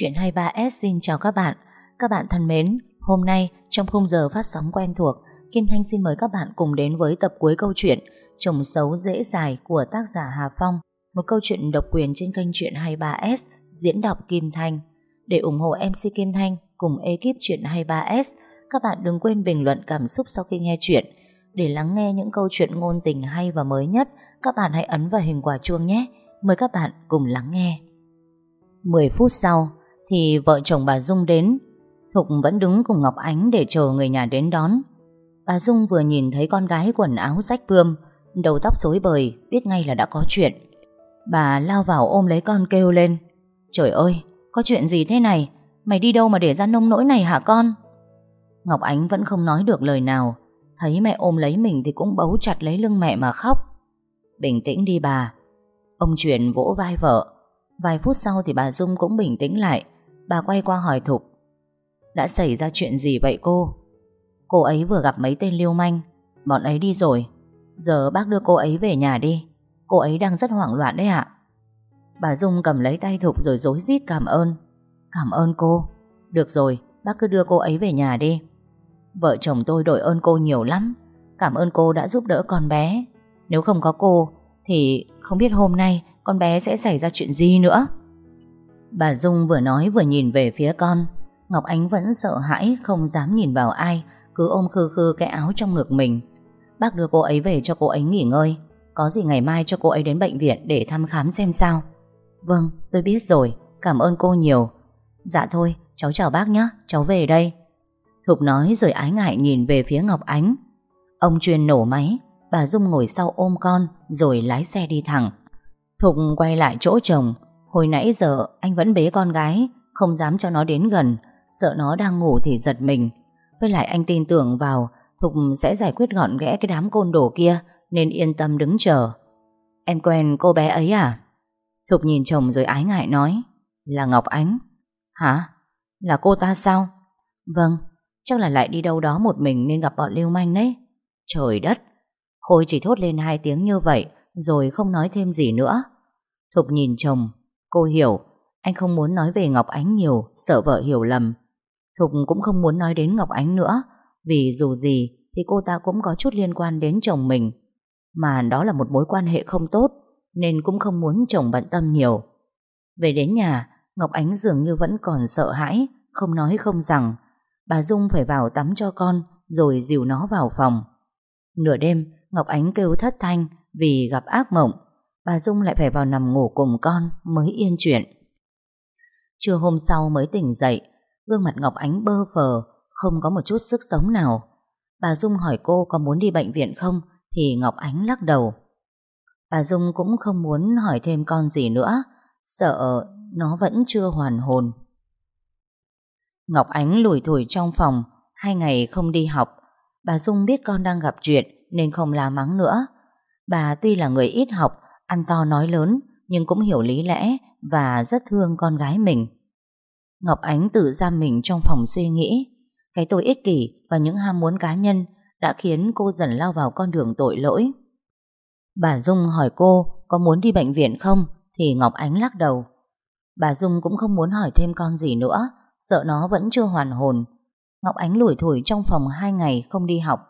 Chuyện 23S xin chào các bạn. Các bạn thân mến, hôm nay trong khung giờ phát sóng quen thuộc, Kim Thanh xin mời các bạn cùng đến với tập cuối câu chuyện Chồng xấu dễ dài của tác giả Hà Phong, một câu chuyện độc quyền trên kênh Chuyện 23S diễn đọc Kim Thanh. Để ủng hộ MC Kim Thanh cùng ekip Chuyện 23S, các bạn đừng quên bình luận cảm xúc sau khi nghe chuyện. Để lắng nghe những câu chuyện ngôn tình hay và mới nhất, các bạn hãy ấn vào hình quả chuông nhé. Mời các bạn cùng lắng nghe. 10 phút sau thì vợ chồng bà Dung đến. Thục vẫn đứng cùng Ngọc Ánh để chờ người nhà đến đón. Bà Dung vừa nhìn thấy con gái quần áo rách bươm, đầu tóc rối bời, biết ngay là đã có chuyện. Bà lao vào ôm lấy con kêu lên. Trời ơi, có chuyện gì thế này? Mày đi đâu mà để ra nông nỗi này hả con? Ngọc Ánh vẫn không nói được lời nào. Thấy mẹ ôm lấy mình thì cũng bấu chặt lấy lưng mẹ mà khóc. Bình tĩnh đi bà. Ông truyền vỗ vai vợ. Vài phút sau thì bà Dung cũng bình tĩnh lại. Bà quay qua hỏi Thục. Đã xảy ra chuyện gì vậy cô? Cô ấy vừa gặp mấy tên lưu manh. Bọn ấy đi rồi. Giờ bác đưa cô ấy về nhà đi. Cô ấy đang rất hoảng loạn đấy ạ. Bà Dung cầm lấy tay Thục rồi dối rít cảm ơn. Cảm ơn cô. Được rồi, bác cứ đưa cô ấy về nhà đi. Vợ chồng tôi đổi ơn cô nhiều lắm. Cảm ơn cô đã giúp đỡ con bé. Nếu không có cô, thì không biết hôm nay con bé sẽ xảy ra chuyện gì nữa. Bà Dung vừa nói vừa nhìn về phía con. Ngọc Ánh vẫn sợ hãi, không dám nhìn vào ai, cứ ôm khư khư cái áo trong ngực mình. Bác đưa cô ấy về cho cô ấy nghỉ ngơi. Có gì ngày mai cho cô ấy đến bệnh viện để thăm khám xem sao. Vâng, tôi biết rồi. Cảm ơn cô nhiều. Dạ thôi, cháu chào bác nhé, cháu về đây. Thục nói rồi ái ngại nhìn về phía Ngọc Ánh. Ông chuyên nổ máy, bà Dung ngồi sau ôm con rồi lái xe đi thẳng. Thục quay lại chỗ chồng, hồi nãy giờ anh vẫn bế con gái, không dám cho nó đến gần, sợ nó đang ngủ thì giật mình. Với lại anh tin tưởng vào Thục sẽ giải quyết gọn ghẽ cái đám côn đồ kia nên yên tâm đứng chờ. Em quen cô bé ấy à? Thục nhìn chồng rồi ái ngại nói Là Ngọc Ánh Hả? Là cô ta sao? Vâng, chắc là lại đi đâu đó một mình nên gặp bọn lưu manh đấy. Trời đất! Khôi chỉ thốt lên hai tiếng như vậy rồi không nói thêm gì nữa. Thục nhìn chồng, cô hiểu, anh không muốn nói về Ngọc Ánh nhiều, sợ vợ hiểu lầm. Thục cũng không muốn nói đến Ngọc Ánh nữa, vì dù gì thì cô ta cũng có chút liên quan đến chồng mình. Mà đó là một mối quan hệ không tốt, nên cũng không muốn chồng bận tâm nhiều. Về đến nhà, Ngọc Ánh dường như vẫn còn sợ hãi, không nói không rằng. Bà Dung phải vào tắm cho con, rồi dìu nó vào phòng. Nửa đêm, Ngọc Ánh kêu thất thanh vì gặp ác mộng. Bà Dung lại phải vào nằm ngủ cùng con mới yên chuyện. Trưa hôm sau mới tỉnh dậy, gương mặt Ngọc Ánh bơ phờ, không có một chút sức sống nào. Bà Dung hỏi cô có muốn đi bệnh viện không, thì Ngọc Ánh lắc đầu. Bà Dung cũng không muốn hỏi thêm con gì nữa, sợ nó vẫn chưa hoàn hồn. Ngọc Ánh lủi thủi trong phòng, hai ngày không đi học. Bà Dung biết con đang gặp chuyện nên không la mắng nữa. Bà tuy là người ít học, ăn to nói lớn, nhưng cũng hiểu lý lẽ và rất thương con gái mình. Ngọc Ánh tự giam mình trong phòng suy nghĩ. Cái tôi ích kỷ và những ham muốn cá nhân đã khiến cô dần lao vào con đường tội lỗi. Bà Dung hỏi cô có muốn đi bệnh viện không thì Ngọc Ánh lắc đầu. Bà Dung cũng không muốn hỏi thêm con gì nữa, sợ nó vẫn chưa hoàn hồn. Ngọc Ánh lủi thủi trong phòng hai ngày không đi học.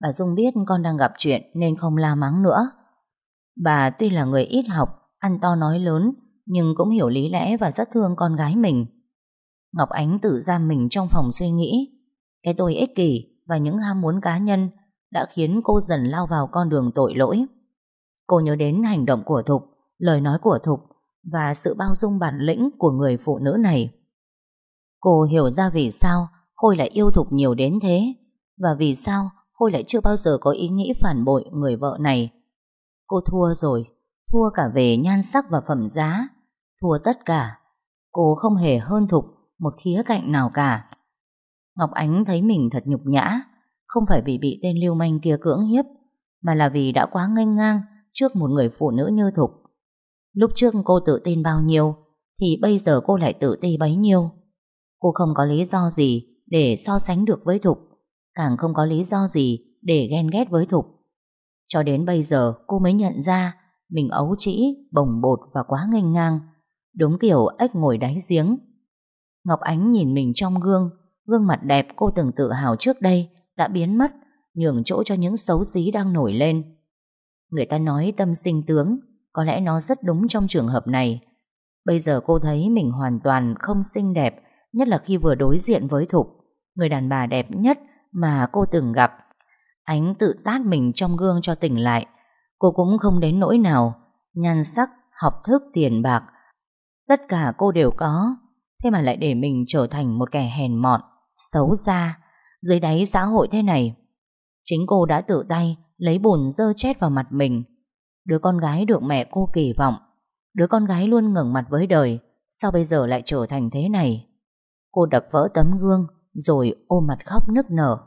Bà Dung biết con đang gặp chuyện nên không la mắng nữa. Bà tuy là người ít học, ăn to nói lớn, nhưng cũng hiểu lý lẽ và rất thương con gái mình. Ngọc Ánh tự giam mình trong phòng suy nghĩ. Cái tôi ích kỷ và những ham muốn cá nhân đã khiến cô dần lao vào con đường tội lỗi. Cô nhớ đến hành động của Thục, lời nói của Thục và sự bao dung bản lĩnh của người phụ nữ này. Cô hiểu ra vì sao Khôi lại yêu Thục nhiều đến thế và vì sao Khôi lại chưa bao giờ có ý nghĩ phản bội người vợ này. Cô thua rồi, thua cả về nhan sắc và phẩm giá, thua tất cả. Cô không hề hơn Thục một khía cạnh nào cả. Ngọc Ánh thấy mình thật nhục nhã, không phải vì bị tên lưu manh kia cưỡng hiếp, mà là vì đã quá nghênh ngang trước một người phụ nữ như Thục. Lúc trước cô tự tin bao nhiêu, thì bây giờ cô lại tự ti bấy nhiêu. Cô không có lý do gì để so sánh được với Thục, càng không có lý do gì để ghen ghét với Thục. Cho đến bây giờ cô mới nhận ra mình ấu trĩ, bồng bột và quá nghênh ngang, đúng kiểu ếch ngồi đáy giếng. Ngọc Ánh nhìn mình trong gương Gương mặt đẹp cô từng tự hào trước đây Đã biến mất Nhường chỗ cho những xấu xí đang nổi lên. Người ta nói tâm sinh tướng Có lẽ nó rất đúng trong trường hợp này. Bây giờ cô thấy mình hoàn toàn không xinh đẹp Nhất là khi vừa đối diện với Thục Người đàn bà đẹp nhất Mà cô từng gặp. Ánh tự tát mình trong gương cho tỉnh lại. Cô cũng không đến nỗi nào. Nhan sắc, học thức, tiền bạc Tất cả cô đều có. Thế mà lại để mình trở thành một kẻ hèn mọn Xấu xa. Dưới đáy xã hội thế này Chính cô đã tự tay Lấy bùn dơ chết vào mặt mình. Đứa con gái được mẹ cô kỳ vọng. Đứa con gái luôn ngẩng mặt với đời. Sao bây giờ lại trở thành thế này? Cô đập vỡ tấm gương Rồi ôm mặt khóc nức nở.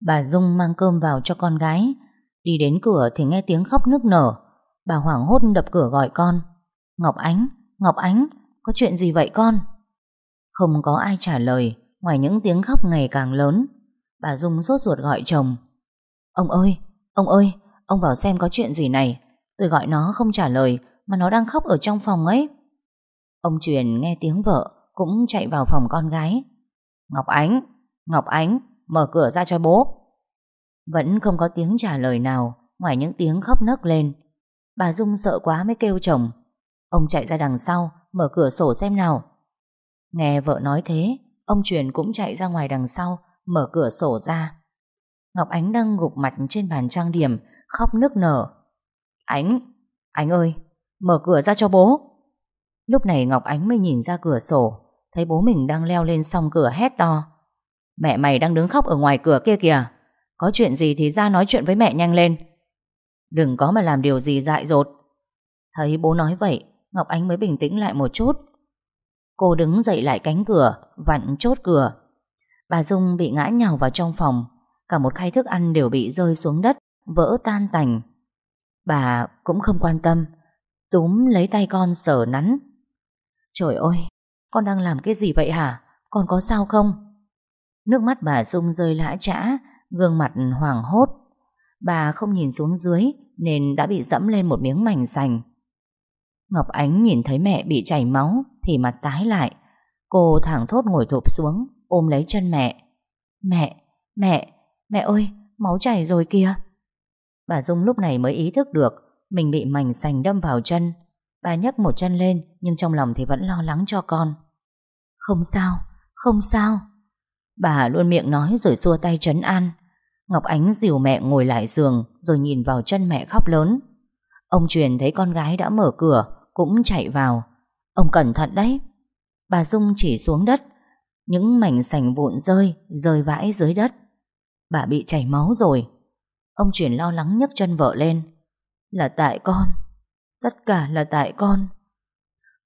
Bà Dung mang cơm vào cho con gái. Đi đến cửa thì nghe tiếng khóc nức nở. Bà hoảng hốt đập cửa gọi con. Ngọc Ánh, Ngọc Ánh Có chuyện gì vậy con? Không có ai trả lời Ngoài những tiếng khóc ngày càng lớn. Bà Dung sốt ruột gọi chồng. Ông ơi, ông ơi Ông vào xem có chuyện gì này. Tôi gọi nó không trả lời Mà nó đang khóc ở trong phòng ấy. Ông Truyền nghe tiếng vợ Cũng chạy vào phòng con gái. Ngọc Ánh, Ngọc Ánh Mở cửa ra cho bố. Vẫn không có tiếng trả lời nào Ngoài những tiếng khóc nấc lên. Bà Dung sợ quá mới kêu chồng. Ông chạy ra đằng sau Mở cửa sổ xem nào. Nghe vợ nói thế Ông Truyền cũng chạy ra ngoài đằng sau Mở cửa sổ ra. Ngọc Ánh đang gục mặt trên bàn trang điểm Khóc nức nở. Ánh, Ánh ơi Mở cửa ra cho bố. Lúc này Ngọc Ánh mới nhìn ra cửa sổ Thấy bố mình đang leo lên song cửa hét to. Mẹ mày đang đứng khóc ở ngoài cửa kia kìa. Có chuyện gì thì ra nói chuyện với mẹ nhanh lên. Đừng có mà làm điều gì dại dột. Thấy bố nói vậy, Ngọc Ánh mới bình tĩnh lại một chút. Cô đứng dậy lại cánh cửa, Vặn chốt cửa. Bà Dung bị ngã nhào vào trong phòng. Cả một khay thức ăn đều bị rơi xuống đất, Vỡ tan tành. Bà cũng không quan tâm. Túm lấy tay con sờ nắn. Trời ơi, Con đang làm cái gì vậy hả? Con có sao không? Nước mắt bà Dung rơi lã trã Gương mặt hoảng hốt. Bà không nhìn xuống dưới Nên đã bị dẫm lên một miếng mảnh sành. Ngọc Ánh nhìn thấy mẹ bị chảy máu Thì mặt tái lại. Cô thẳng thốt ngồi thụp xuống Ôm lấy chân mẹ. Mẹ, mẹ, mẹ ơi Máu chảy rồi kìa. Bà Dung lúc này mới ý thức được Mình bị mảnh sành đâm vào chân. Bà nhấc một chân lên Nhưng trong lòng thì vẫn lo lắng cho con. Không sao, không sao. Bà luôn miệng nói rồi xua tay trấn an. Ngọc Ánh dìu mẹ ngồi lại giường, Rồi nhìn vào chân mẹ khóc lớn. Ông truyền thấy con gái đã mở cửa, Cũng chạy vào. Ông cẩn thận đấy. Bà Dung chỉ xuống đất. Những mảnh sành vụn rơi Rơi vãi dưới đất. Bà bị chảy máu rồi. Ông truyền lo lắng nhấc chân vợ lên. Là tại con. Tất cả là tại con.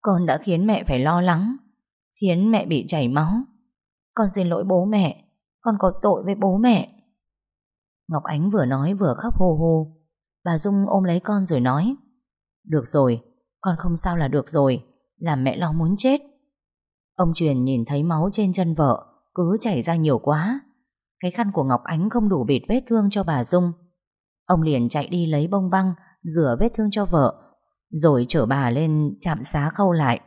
Con đã khiến mẹ phải lo lắng, Khiến mẹ bị chảy máu. Con xin lỗi bố mẹ. Con có tội với bố mẹ. Ngọc Ánh vừa nói vừa khóc hô hô. Bà Dung ôm lấy con rồi nói, Được rồi, Con không sao là được rồi. Làm mẹ lo muốn chết. Ông Truyền nhìn thấy máu trên chân vợ, Cứ chảy ra nhiều quá. Cái khăn của Ngọc Ánh không đủ bịt vết thương cho bà Dung. Ông liền chạy đi lấy bông băng, Rửa vết thương cho vợ, Rồi chở bà lên chạm xá khâu lại.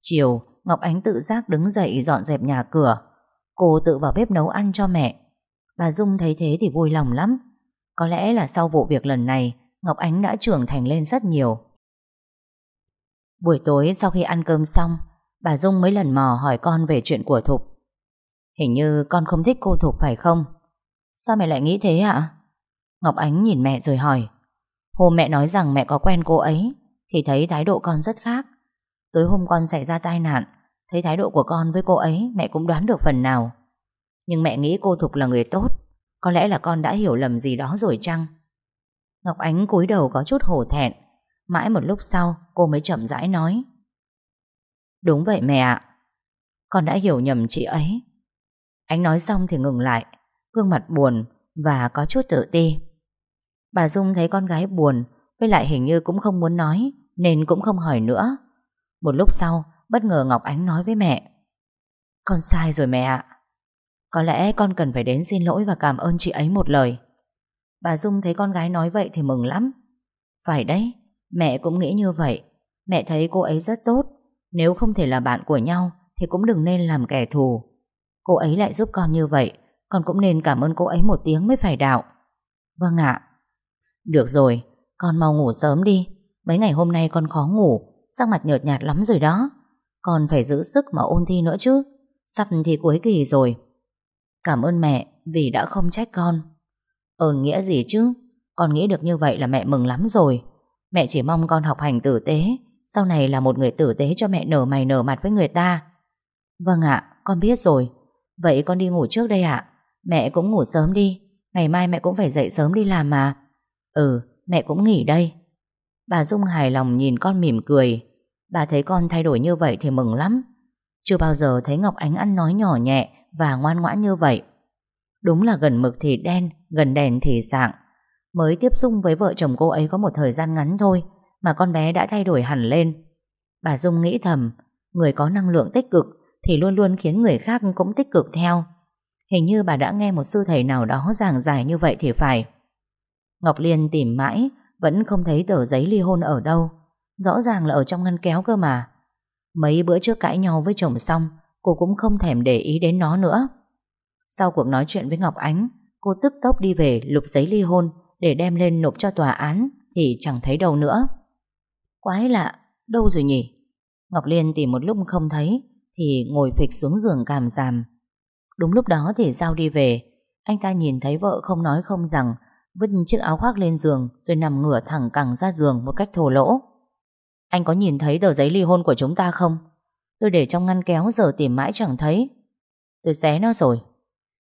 Chiều Ngọc Ánh tự giác đứng dậy dọn dẹp nhà cửa. Cô tự vào bếp nấu ăn cho mẹ. Bà Dung thấy thế thì vui lòng lắm. Có lẽ là sau vụ việc lần này, Ngọc Ánh đã trưởng thành lên rất nhiều. Buổi tối sau khi ăn cơm xong, Bà Dung mới lần mò hỏi con về chuyện của Thục. Hình như con không thích cô Thục phải không? Sao mẹ lại nghĩ thế ạ? Ngọc Ánh nhìn mẹ rồi hỏi. Hôm mẹ nói rằng mẹ có quen cô ấy, Thì thấy thái độ con rất khác. Tối hôm con xảy ra tai nạn, Thấy thái độ của con với cô ấy, Mẹ cũng đoán được phần nào. Nhưng mẹ nghĩ cô Thục là người tốt, Có lẽ là con đã hiểu lầm gì đó rồi chăng? Ngọc Ánh cúi đầu có chút hổ thẹn, Mãi một lúc sau, cô mới chậm rãi nói. Đúng vậy mẹ ạ, Con đã hiểu nhầm chị ấy. Ánh nói xong thì ngừng lại, Gương mặt buồn Và có chút tự ti. Bà Dung thấy con gái buồn, Với lại hình như cũng không muốn nói, Nên cũng không hỏi nữa. Một lúc sau bất ngờ Ngọc Ánh nói với mẹ. Con sai rồi mẹ ạ. Có lẽ con cần phải đến xin lỗi Và cảm ơn chị ấy một lời. Bà Dung thấy con gái nói vậy thì mừng lắm. Phải đấy Mẹ cũng nghĩ như vậy. Mẹ thấy cô ấy rất tốt. Nếu không thể là bạn của nhau Thì cũng đừng nên làm kẻ thù. Cô ấy lại giúp con như vậy Con cũng nên cảm ơn cô ấy một tiếng mới phải đạo. Vâng ạ. Được rồi, con mau ngủ sớm đi. Mấy ngày hôm nay con khó ngủ Sắc mặt nhợt nhạt lắm rồi đó. Còn phải giữ sức mà ôn thi nữa chứ. Sắp thi cuối kỳ rồi. Cảm ơn mẹ vì đã không trách con. Ơn nghĩa gì chứ? Con nghĩ được như vậy là mẹ mừng lắm rồi. Mẹ chỉ mong con học hành tử tế. Sau này là một người tử tế cho mẹ nở mày nở mặt với người ta. Vâng ạ, con biết rồi. Vậy con đi ngủ trước đây ạ. Mẹ cũng ngủ sớm đi. Ngày mai mẹ cũng phải dậy sớm đi làm mà. Ừ, mẹ cũng nghỉ đây. Bà Dung hài lòng nhìn con mỉm cười. Bà thấy con thay đổi như vậy thì mừng lắm. Chưa bao giờ thấy Ngọc Ánh ăn nói nhỏ nhẹ Và ngoan ngoãn như vậy. Đúng là gần mực thì đen, Gần đèn thì sạng. Mới tiếp xúc với vợ chồng cô ấy có một thời gian ngắn thôi, Mà con bé đã thay đổi hẳn lên. Bà Dung nghĩ thầm, Người có năng lượng tích cực Thì luôn luôn khiến người khác cũng tích cực theo. Hình như bà đã nghe một sư thầy nào đó giảng giải như vậy thì phải. Ngọc Liên tìm mãi vẫn không thấy tờ giấy ly hôn ở đâu. Rõ ràng là ở trong ngăn kéo cơ mà. Mấy bữa trước cãi nhau với chồng xong Cô cũng không thèm để ý đến nó nữa. Sau cuộc nói chuyện với Ngọc Ánh Cô tức tốc đi về lục giấy ly hôn Để đem lên nộp cho tòa án Thì chẳng thấy đâu nữa. Quái lạ, đâu rồi nhỉ? Ngọc Liên tìm một lúc không thấy Thì ngồi phịch xuống giường cảm giảm Đúng lúc đó thì Giao đi về. Anh ta nhìn thấy vợ không nói không rằng Vứt chiếc áo khoác lên giường, Rồi nằm ngửa thẳng cẳng ra giường một cách thổ lỗ Anh có nhìn thấy tờ giấy ly hôn của chúng ta không? Tôi để trong ngăn kéo, giờ tìm mãi chẳng thấy Tôi xé nó rồi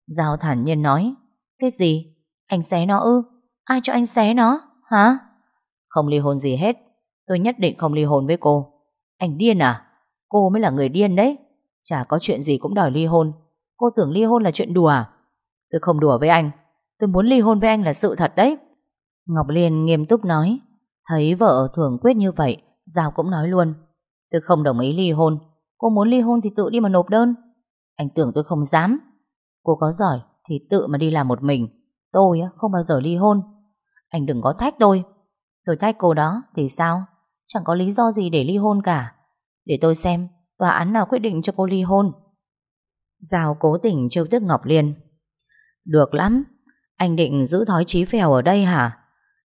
Giao thản nhiên nói, Cái gì? Anh xé nó ư? Ai cho anh xé nó? Hả? Không ly hôn gì hết Tôi nhất định không ly hôn với cô Anh điên à? Cô mới là người điên đấy Chả có chuyện gì cũng đòi ly hôn Cô tưởng ly hôn là chuyện đùa à? Tôi không đùa với anh Tôi muốn ly hôn với anh là sự thật đấy. Ngọc Liên nghiêm túc nói. Thấy vợ thường quyết như vậy, Giao cũng nói luôn. Tôi không đồng ý ly hôn. Cô muốn ly hôn thì tự đi mà nộp đơn. Anh tưởng tôi không dám. Cô có giỏi thì tự mà đi làm một mình. Tôi không bao giờ ly hôn. Anh đừng có thách tôi. Tôi thách cô đó thì sao? Chẳng có lý do gì để ly hôn cả. Để tôi xem tòa án nào quyết định cho cô ly hôn. Giao cố tình trêu tức Ngọc Liên. Được lắm. Anh định giữ thói trí phèo ở đây hả?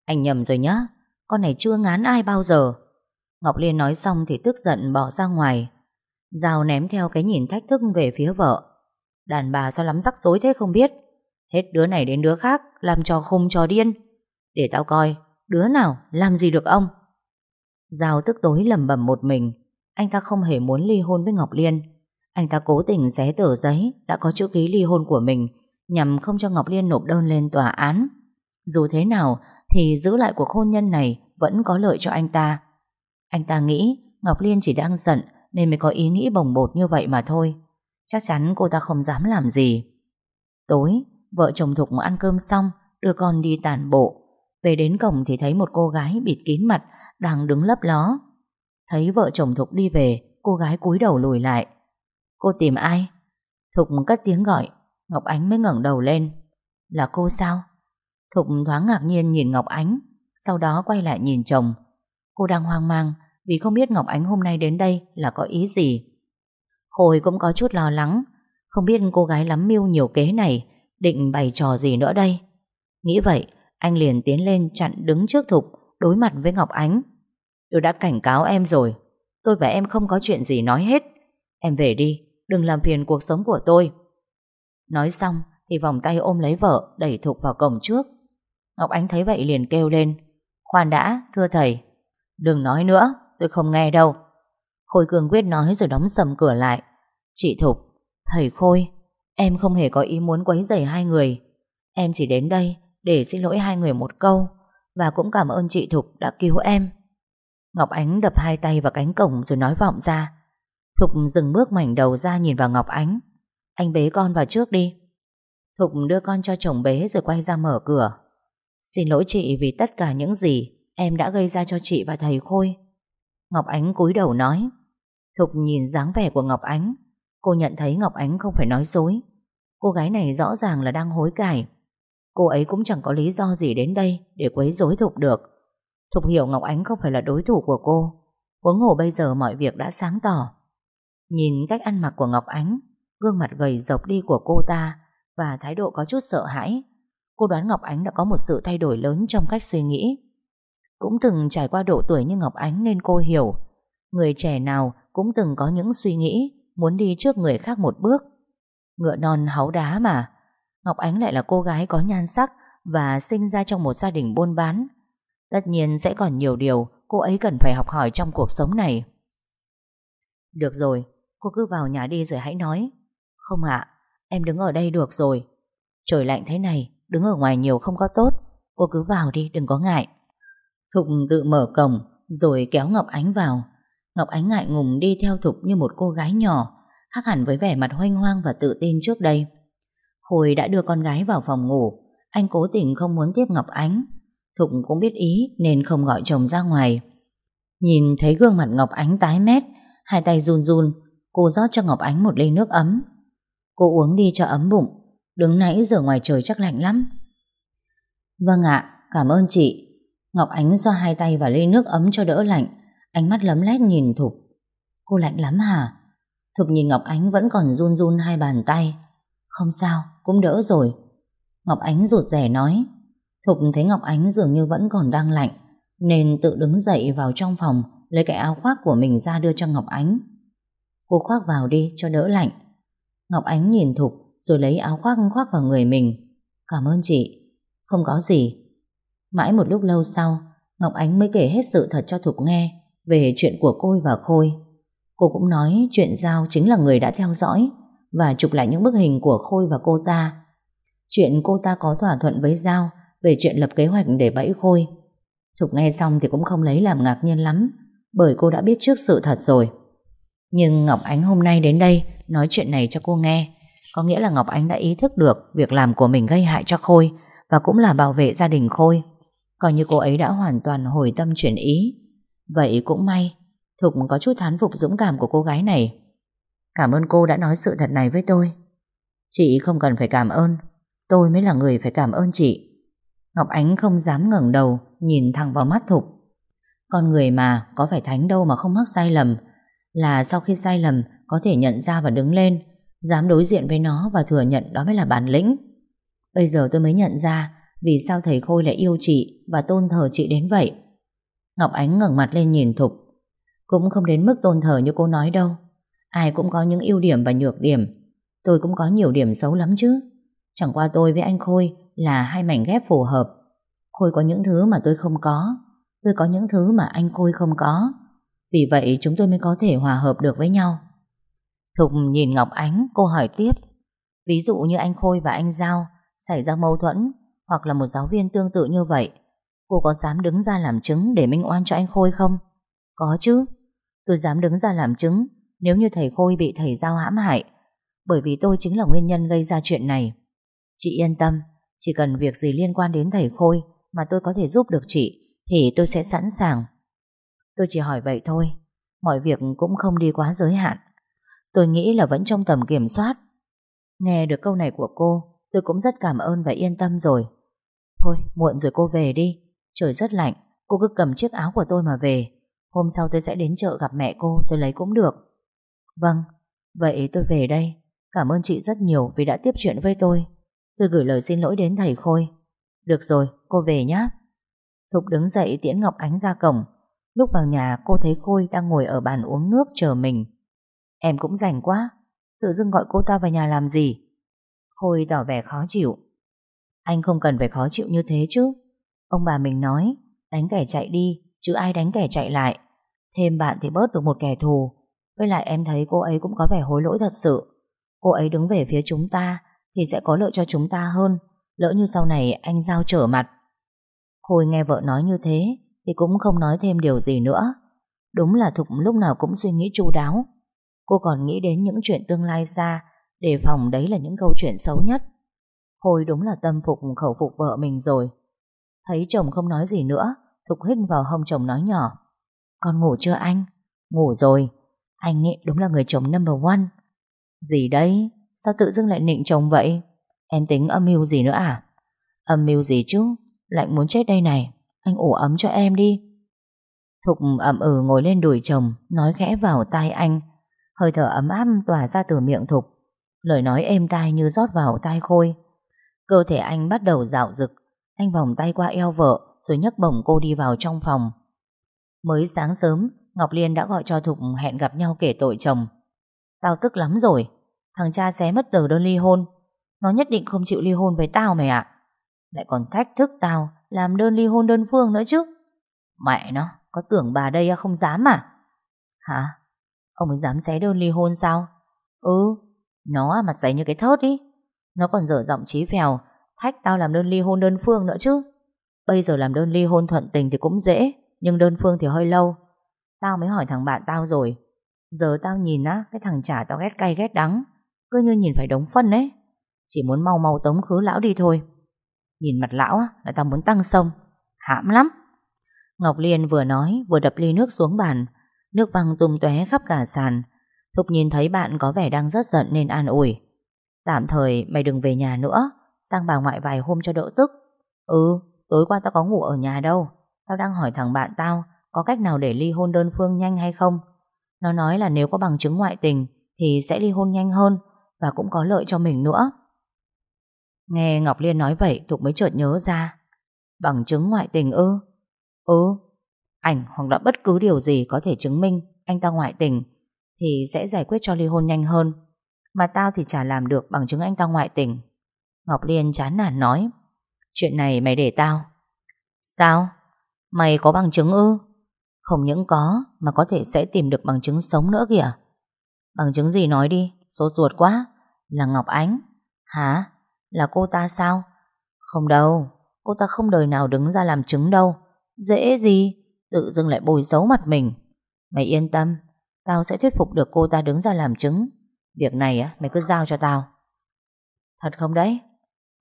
Anh nhầm rồi nhá, Con này chưa ngán ai bao giờ. Ngọc Liên nói xong thì tức giận bỏ ra ngoài. Giao ném theo cái nhìn thách thức về phía vợ. Đàn bà sao lắm rắc rối thế không biết? Hết đứa này đến đứa khác, Làm trò khùng trò điên. Để tao coi, Đứa nào, làm gì được ông? Giao tức tối lầm bầm một mình. Anh ta không hề muốn ly hôn với Ngọc Liên. Anh ta cố tình xé tờ giấy, Đã có chữ ký ly hôn của mình Nhằm không cho Ngọc Liên nộp đơn lên tòa án. Dù thế nào Thì giữ lại cuộc hôn nhân này Vẫn có lợi cho anh ta. Anh ta nghĩ Ngọc Liên chỉ đang giận Nên mới có ý nghĩ bồng bột như vậy mà thôi. Chắc chắn cô ta không dám làm gì. Tối, Vợ chồng Thục ăn cơm xong, Đưa con đi tàn bộ. Về đến cổng thì thấy một cô gái bịt kín mặt Đang đứng lấp ló. Thấy vợ chồng Thục đi về, Cô gái cúi đầu lùi lại. Cô tìm ai? Thục cất tiếng gọi. Ngọc Ánh mới ngẩng đầu lên. Là cô sao? Thục thoáng ngạc nhiên nhìn Ngọc Ánh Sau đó quay lại nhìn chồng. Cô đang hoang mang Vì không biết Ngọc Ánh hôm nay đến đây là có ý gì. Khôi cũng có chút lo lắng Không biết cô gái lắm mưu nhiều kế này Định bày trò gì nữa đây. Nghĩ vậy Anh liền tiến lên chặn đứng trước Thục Đối mặt với Ngọc Ánh. Tôi đã cảnh cáo em rồi Tôi và em không có chuyện gì nói hết. Em về đi, đừng làm phiền cuộc sống của tôi. Nói xong Thì vòng tay ôm lấy vợ Đẩy Thục vào cổng trước. Ngọc Ánh thấy vậy liền kêu lên Khoan đã, thưa thầy. Đừng nói nữa, tôi không nghe đâu. Khôi cường quyết nói rồi đóng sầm cửa lại. Chị Thục Thầy Khôi Em không hề có ý muốn quấy rầy hai người. Em chỉ đến đây để xin lỗi hai người một câu Và cũng cảm ơn chị Thục đã cứu em. Ngọc Ánh đập hai tay vào cánh cổng rồi nói vọng ra. Thục dừng bước mảnh đầu ra nhìn vào Ngọc Ánh. Anh bế con vào trước đi. Thục đưa con cho chồng bế rồi quay ra mở cửa. Xin lỗi chị vì tất cả những gì Em đã gây ra cho chị và thầy Khôi. Ngọc Ánh cúi đầu nói. Thục nhìn dáng vẻ của Ngọc Ánh. Cô nhận thấy Ngọc Ánh không phải nói dối. Cô gái này rõ ràng là đang hối cải. Cô ấy cũng chẳng có lý do gì đến đây Để quấy rối Thục được. Thục hiểu Ngọc Ánh không phải là đối thủ của cô. Huống hồ bây giờ mọi việc đã sáng tỏ. Nhìn cách ăn mặc của Ngọc Ánh Gương mặt gầy dọc đi của cô ta Và thái độ có chút sợ hãi. Cô đoán Ngọc Ánh đã có một sự thay đổi lớn Trong cách suy nghĩ. Cũng từng trải qua độ tuổi như Ngọc Ánh Nên cô hiểu. Người trẻ nào cũng từng có những suy nghĩ, Muốn đi trước người khác một bước. Ngựa non háu đá mà. Ngọc Ánh lại là cô gái có nhan sắc Và sinh ra trong một gia đình buôn bán. Tất nhiên sẽ còn nhiều điều Cô ấy cần phải học hỏi trong cuộc sống này. Được rồi, Cô cứ vào nhà đi rồi hãy nói. Không ạ Em đứng ở đây được rồi Trời lạnh thế này Đứng ở ngoài nhiều không có tốt Cô cứ vào đi đừng có ngại Thục tự mở cổng Rồi kéo Ngọc Ánh vào Ngọc Ánh ngại ngùng đi theo Thục như một cô gái nhỏ khác hẳn với vẻ mặt hoanh hoang và tự tin trước đây. Khôi đã đưa con gái vào phòng ngủ, anh cố tình không muốn tiếp Ngọc Ánh. Thục cũng biết ý nên không gọi chồng ra ngoài. Nhìn thấy gương mặt Ngọc Ánh tái mét, hai tay run run, cô rót cho Ngọc Ánh một ly nước ấm. Cô uống đi cho ấm bụng, đứng nãy giờ ngoài trời chắc lạnh lắm. Vâng ạ, cảm ơn chị. Ngọc Ánh do hai tay vào ly nước ấm cho đỡ lạnh, ánh mắt lấm lét nhìn Thục. Cô lạnh lắm hả? Thục nhìn Ngọc Ánh vẫn còn run run hai bàn tay. Không sao, cũng đỡ rồi. Ngọc Ánh rụt rẻ nói. Thục thấy Ngọc Ánh dường như vẫn còn đang lạnh, nên tự đứng dậy vào trong phòng, lấy cái áo khoác của mình ra đưa cho Ngọc Ánh. Cô khoác vào đi cho đỡ lạnh. Ngọc Ánh nhìn Thục rồi lấy áo khoác khoác vào người mình. Cảm ơn chị. Không có gì. Mãi một lúc lâu sau, Ngọc Ánh mới kể hết sự thật cho Thục nghe về chuyện của Côi và Khôi. Cô cũng nói chuyện Giao chính là người đã theo dõi và chụp lại những bức hình của Khôi và cô ta. Chuyện cô ta có thỏa thuận với Giao về chuyện lập kế hoạch để bẫy Khôi. Thục nghe xong thì cũng không lấy làm ngạc nhiên lắm bởi cô đã biết trước sự thật rồi. Nhưng Ngọc Ánh hôm nay đến đây nói chuyện này cho cô nghe. Có nghĩa là Ngọc Ánh đã ý thức được việc làm của mình gây hại cho Khôi và cũng là bảo vệ gia đình Khôi. Coi như cô ấy đã hoàn toàn hồi tâm chuyển ý. Vậy cũng may, Thục có chút thán phục dũng cảm của cô gái này. Cảm ơn cô đã nói sự thật này với tôi. Chị không cần phải cảm ơn. Tôi mới là người phải cảm ơn chị. Ngọc Ánh không dám ngẩng đầu, Nhìn thẳng vào mắt Thục. Con người mà có phải thánh đâu mà không mắc sai lầm. Là sau khi sai lầm có thể nhận ra và đứng lên, Dám đối diện với nó và thừa nhận đó mới là bản lĩnh. Bây giờ tôi mới nhận ra Vì sao thầy Khôi lại yêu chị Và tôn thờ chị đến vậy. Ngọc Ánh ngẩng mặt lên nhìn Thục. Cũng không đến mức tôn thờ như cô nói đâu. Ai cũng có những ưu điểm và nhược điểm. Tôi cũng có nhiều điểm xấu lắm chứ. Chẳng qua tôi với anh Khôi Là hai mảnh ghép phù hợp. Khôi có những thứ mà tôi không có. Tôi có những thứ mà anh Khôi không có. Vì vậy chúng tôi mới có thể hòa hợp được với nhau. Thục nhìn Ngọc Ánh Cô hỏi tiếp Ví dụ như anh Khôi và anh Giao Xảy ra mâu thuẫn Hoặc là một giáo viên tương tự như vậy Cô có dám đứng ra làm chứng để minh oan cho anh Khôi không? Có chứ Tôi dám đứng ra làm chứng nếu như thầy Khôi bị thầy Giao hãm hại bởi vì tôi chính là nguyên nhân gây ra chuyện này. Chị yên tâm, chỉ cần việc gì liên quan đến thầy Khôi mà tôi có thể giúp được chị thì tôi sẽ sẵn sàng. Tôi chỉ hỏi vậy thôi, mọi việc cũng không đi quá giới hạn. Tôi nghĩ là vẫn trong tầm kiểm soát. Nghe được câu này của cô, tôi cũng rất cảm ơn và yên tâm rồi. Thôi, muộn rồi cô về đi. Trời rất lạnh, cô cứ cầm chiếc áo của tôi mà về. Hôm sau tôi sẽ đến chợ gặp mẹ cô rồi lấy cũng được. Vâng, vậy tôi về đây. Cảm ơn chị rất nhiều vì đã tiếp chuyện với tôi. Tôi gửi lời xin lỗi đến thầy Khôi. Được rồi, cô về nhé. Thục đứng dậy tiễn Ngọc Ánh ra cổng. Lúc vào nhà cô thấy Khôi đang ngồi ở bàn uống nước chờ mình. Em cũng rảnh quá. Tự dưng gọi cô ta vào nhà làm gì? Khôi tỏ vẻ khó chịu. Anh không cần phải khó chịu như thế chứ. Ông bà mình nói, đánh kẻ chạy đi, chứ ai đánh kẻ chạy lại. Thêm bạn thì bớt được một kẻ thù Với lại em thấy cô ấy cũng có vẻ hối lỗi thật sự Cô ấy đứng về phía chúng ta Thì sẽ có lợi cho chúng ta hơn Lỡ như sau này anh giao trở mặt Khôi nghe vợ nói như thế Thì cũng không nói thêm điều gì nữa Đúng là Thục lúc nào cũng suy nghĩ chu đáo Cô còn nghĩ đến những chuyện tương lai xa để phòng đấy là những câu chuyện xấu nhất Khôi đúng là tâm phục khẩu phục vợ mình rồi Thấy chồng không nói gì nữa Thục hích vào hông chồng nói nhỏ con ngủ chưa anh? Ngủ rồi. Anh ấy đúng là người chồng number one. Gì đấy? Sao tự dưng lại nịnh chồng vậy? Em tính âm mưu gì nữa à? Âm mưu gì chứ? Lạnh muốn chết đây này. Anh ủ ấm cho em đi. Thục ẩm ừ ngồi lên đùi chồng, nói khẽ vào tai anh. Hơi thở ấm áp tỏa ra từ miệng Thục. Lời nói êm tai như rót vào tai Khôi. Cơ thể anh bắt đầu dạo rực Anh vòng tay qua eo vợ, Rồi nhấc bổng cô đi vào trong phòng. Mới sáng sớm, Ngọc Liên đã gọi cho Thục hẹn gặp nhau kể tội chồng. Tao tức lắm rồi. Thằng cha xé mất tờ đơn ly hôn. Nó nhất định không chịu ly hôn với tao mày ạ. Lại còn thách thức tao Làm đơn ly hôn đơn phương nữa chứ. Mẹ nó, Có tưởng bà đây không dám à? Hả? Ông ấy dám xé đơn ly hôn sao? Ừ Nó à, mặt dày như cái thớt ý. Nó còn dở giọng trí phèo, Thách tao làm đơn ly hôn đơn phương nữa chứ. Bây giờ làm đơn ly hôn thuận tình thì cũng dễ, Nhưng đơn phương thì hơi lâu. Tao mới hỏi thằng bạn tao rồi. Giờ tao nhìn á, Cái thằng trả tao ghét cay ghét đắng, Cứ như nhìn phải đống phân ấy. Chỉ muốn mau mau tống khứ lão đi thôi. Nhìn mặt lão á, là tao muốn tăng sông. Hãm lắm. Ngọc Liên vừa nói, vừa đập ly nước xuống bàn. Nước văng tung tóe khắp cả sàn. Thục nhìn thấy bạn có vẻ đang rất giận nên an ủi. Tạm thời mày đừng về nhà nữa, Sang bà ngoại vài hôm cho đỡ tức. Ừ tối qua tao có ngủ ở nhà đâu. Tao đang hỏi thằng bạn tao, Có cách nào để ly hôn đơn phương nhanh hay không? Nó nói là nếu có bằng chứng ngoại tình, Thì sẽ ly hôn nhanh hơn, Và cũng có lợi cho mình nữa. Nghe Ngọc Liên nói vậy, Thục mới chợt nhớ ra. Bằng chứng ngoại tình ư? Ừ Ảnh hoặc là bất cứ điều gì có thể chứng minh Anh ta ngoại tình Thì sẽ giải quyết cho ly hôn nhanh hơn Mà tao thì chả làm được bằng chứng anh ta ngoại tình Ngọc Liên chán nản nói, Chuyện này mày để tao Sao? Mày có bằng chứng ư? Không những có, Mà có thể sẽ tìm được bằng chứng sống nữa kìa Bằng chứng gì nói đi số ruột quá Là Ngọc Ánh Hả? Là cô ta sao? Không đâu, Cô ta không đời nào đứng ra làm chứng đâu Dễ gì Tự dưng lại bồi xấu mặt mình. Mày yên tâm, Tao sẽ thuyết phục được cô ta đứng ra làm chứng. Việc này á, mày cứ giao cho tao. Thật không đấy?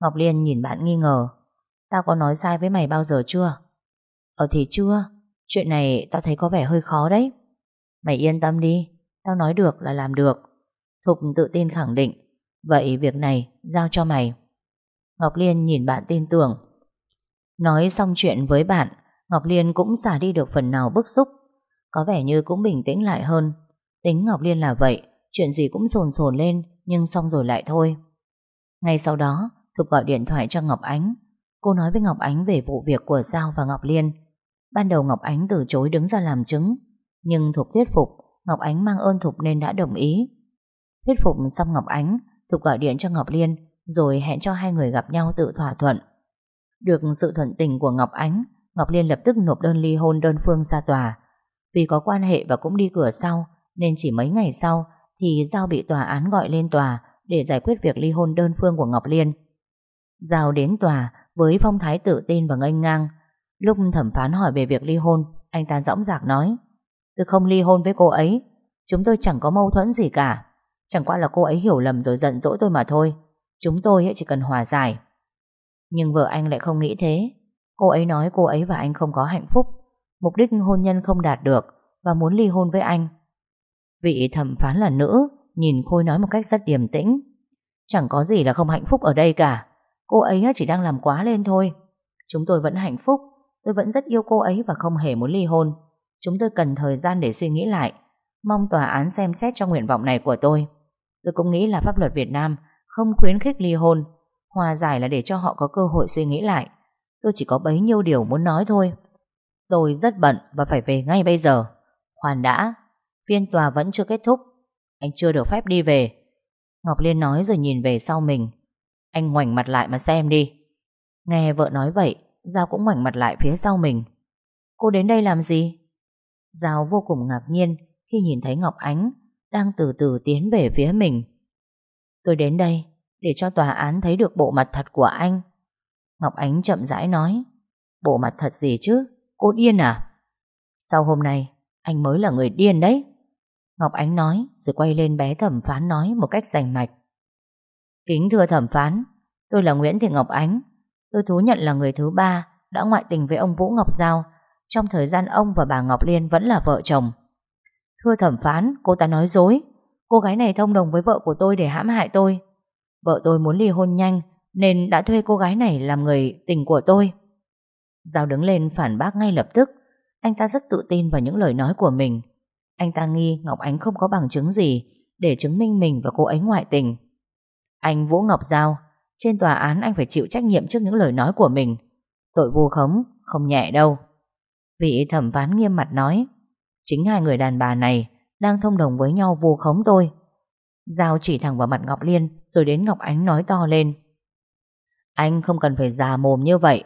Ngọc Liên nhìn bạn nghi ngờ. Tao có nói sai với mày bao giờ chưa? Ờ thì chưa. Chuyện này tao thấy có vẻ hơi khó đấy. Mày yên tâm đi, Tao nói được là làm được. Thục tự tin khẳng định. Vậy việc này giao cho mày. Ngọc Liên nhìn bạn tin tưởng. Nói xong chuyện với bạn Ngọc Liên cũng xả đi được phần nào bức xúc. Có vẻ như cũng bình tĩnh lại hơn. Tính Ngọc Liên là vậy, Chuyện gì cũng sồn sồn lên, Nhưng xong rồi lại thôi. Ngay sau đó, Thục gọi điện thoại cho Ngọc Ánh. Cô nói với Ngọc Ánh về vụ việc của Giao và Ngọc Liên. Ban đầu Ngọc Ánh từ chối đứng ra làm chứng, Nhưng Thục thuyết phục, Ngọc Ánh mang ơn Thục nên đã đồng ý. Thuyết phục xong Ngọc Ánh, Thục gọi điện cho Ngọc Liên, Rồi hẹn cho hai người gặp nhau tự thỏa thuận. Được sự thuận tình của Ngọc Ánh Ngọc Liên lập tức nộp đơn ly hôn đơn phương ra tòa. Vì có quan hệ và cũng đi cửa sau, nên chỉ mấy ngày sau thì Giao bị tòa án gọi lên tòa để giải quyết việc ly hôn đơn phương của Ngọc Liên. Giao đến tòa với phong thái tự tin và ngây ngang. Lúc thẩm phán hỏi về việc ly hôn, anh ta dõng dạc nói Tôi không ly hôn với cô ấy, chúng tôi chẳng có mâu thuẫn gì cả. Chẳng qua là cô ấy hiểu lầm rồi giận dỗi tôi mà thôi. Chúng tôi chỉ cần hòa giải. Nhưng vợ anh lại không nghĩ thế. Cô ấy nói cô ấy và anh không có hạnh phúc, mục đích hôn nhân không đạt được và muốn ly hôn với anh. Vị thẩm phán là nữ, nhìn Khôi nói một cách rất điềm tĩnh. Chẳng có gì là không hạnh phúc ở đây cả. Cô ấy chỉ đang làm quá lên thôi. Chúng tôi vẫn hạnh phúc, tôi vẫn rất yêu cô ấy và không hề muốn ly hôn. Chúng tôi cần thời gian để suy nghĩ lại. Mong tòa án xem xét cho nguyện vọng này của tôi. Tôi cũng nghĩ là pháp luật Việt Nam không khuyến khích ly hôn. Hòa giải là để cho họ có cơ hội suy nghĩ lại. Tôi chỉ có bấy nhiêu điều muốn nói thôi. Tôi rất bận và phải về ngay bây giờ. Khoan đã, Phiên tòa vẫn chưa kết thúc. Anh chưa được phép đi về. Ngọc Liên nói rồi nhìn về sau mình. Anh ngoảnh mặt lại mà xem đi. Nghe vợ nói vậy, Giao cũng ngoảnh mặt lại phía sau mình. Cô đến đây làm gì? Giao vô cùng ngạc nhiên Khi nhìn thấy Ngọc Ánh Đang từ từ tiến về phía mình. Tôi đến đây Để cho tòa án thấy được bộ mặt thật của anh. Ngọc Ánh chậm rãi nói, Bộ mặt thật gì chứ? Cô điên à? Sau hôm nay, anh mới là người điên đấy. Ngọc Ánh nói, Rồi quay lên bé thẩm phán nói một cách rành mạch. Kính thưa thẩm phán, Tôi là Nguyễn Thị Ngọc Ánh. Tôi thú nhận là người thứ ba Đã ngoại tình với ông Vũ Ngọc Giao. Trong thời gian ông và bà Ngọc Liên vẫn là vợ chồng. Thưa thẩm phán, Cô ta nói dối. Cô gái này thông đồng với vợ của tôi để hãm hại tôi. Vợ tôi muốn ly hôn nhanh nên đã thuê cô gái này làm người tình của tôi. Giao đứng lên phản bác ngay lập tức. Anh ta rất tự tin vào những lời nói của mình. Anh ta nghi Ngọc Ánh không có bằng chứng gì để chứng minh mình và cô ấy ngoại tình. Anh Vũ Ngọc Giao, trên tòa án anh phải chịu trách nhiệm trước những lời nói của mình. Tội vu khống không nhẹ đâu. Vị thẩm phán nghiêm mặt nói, chính hai người đàn bà này đang thông đồng với nhau vu khống tôi. Giao chỉ thẳng vào mặt Ngọc Liên rồi đến Ngọc Ánh nói to lên. Anh không cần phải già mồm như vậy.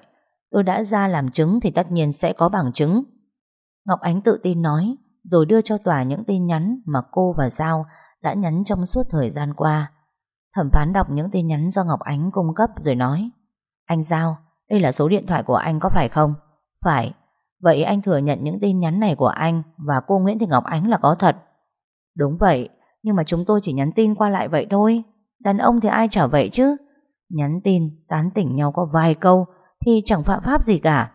Tôi đã ra làm chứng thì tất nhiên sẽ có bằng chứng. Ngọc Ánh tự tin nói rồi đưa cho tòa những tin nhắn mà cô và Giao đã nhắn trong suốt thời gian qua. Thẩm phán đọc những tin nhắn do Ngọc Ánh cung cấp rồi nói Anh Giao, đây là số điện thoại của anh có phải không? Phải. Vậy anh thừa nhận những tin nhắn này của anh và cô Nguyễn Thị Ngọc Ánh là có thật. Đúng vậy, nhưng mà chúng tôi chỉ nhắn tin qua lại vậy thôi. Đàn ông thì ai chả vậy chứ? Nhắn tin, tán tỉnh nhau có vài câu thì chẳng phạm pháp gì cả.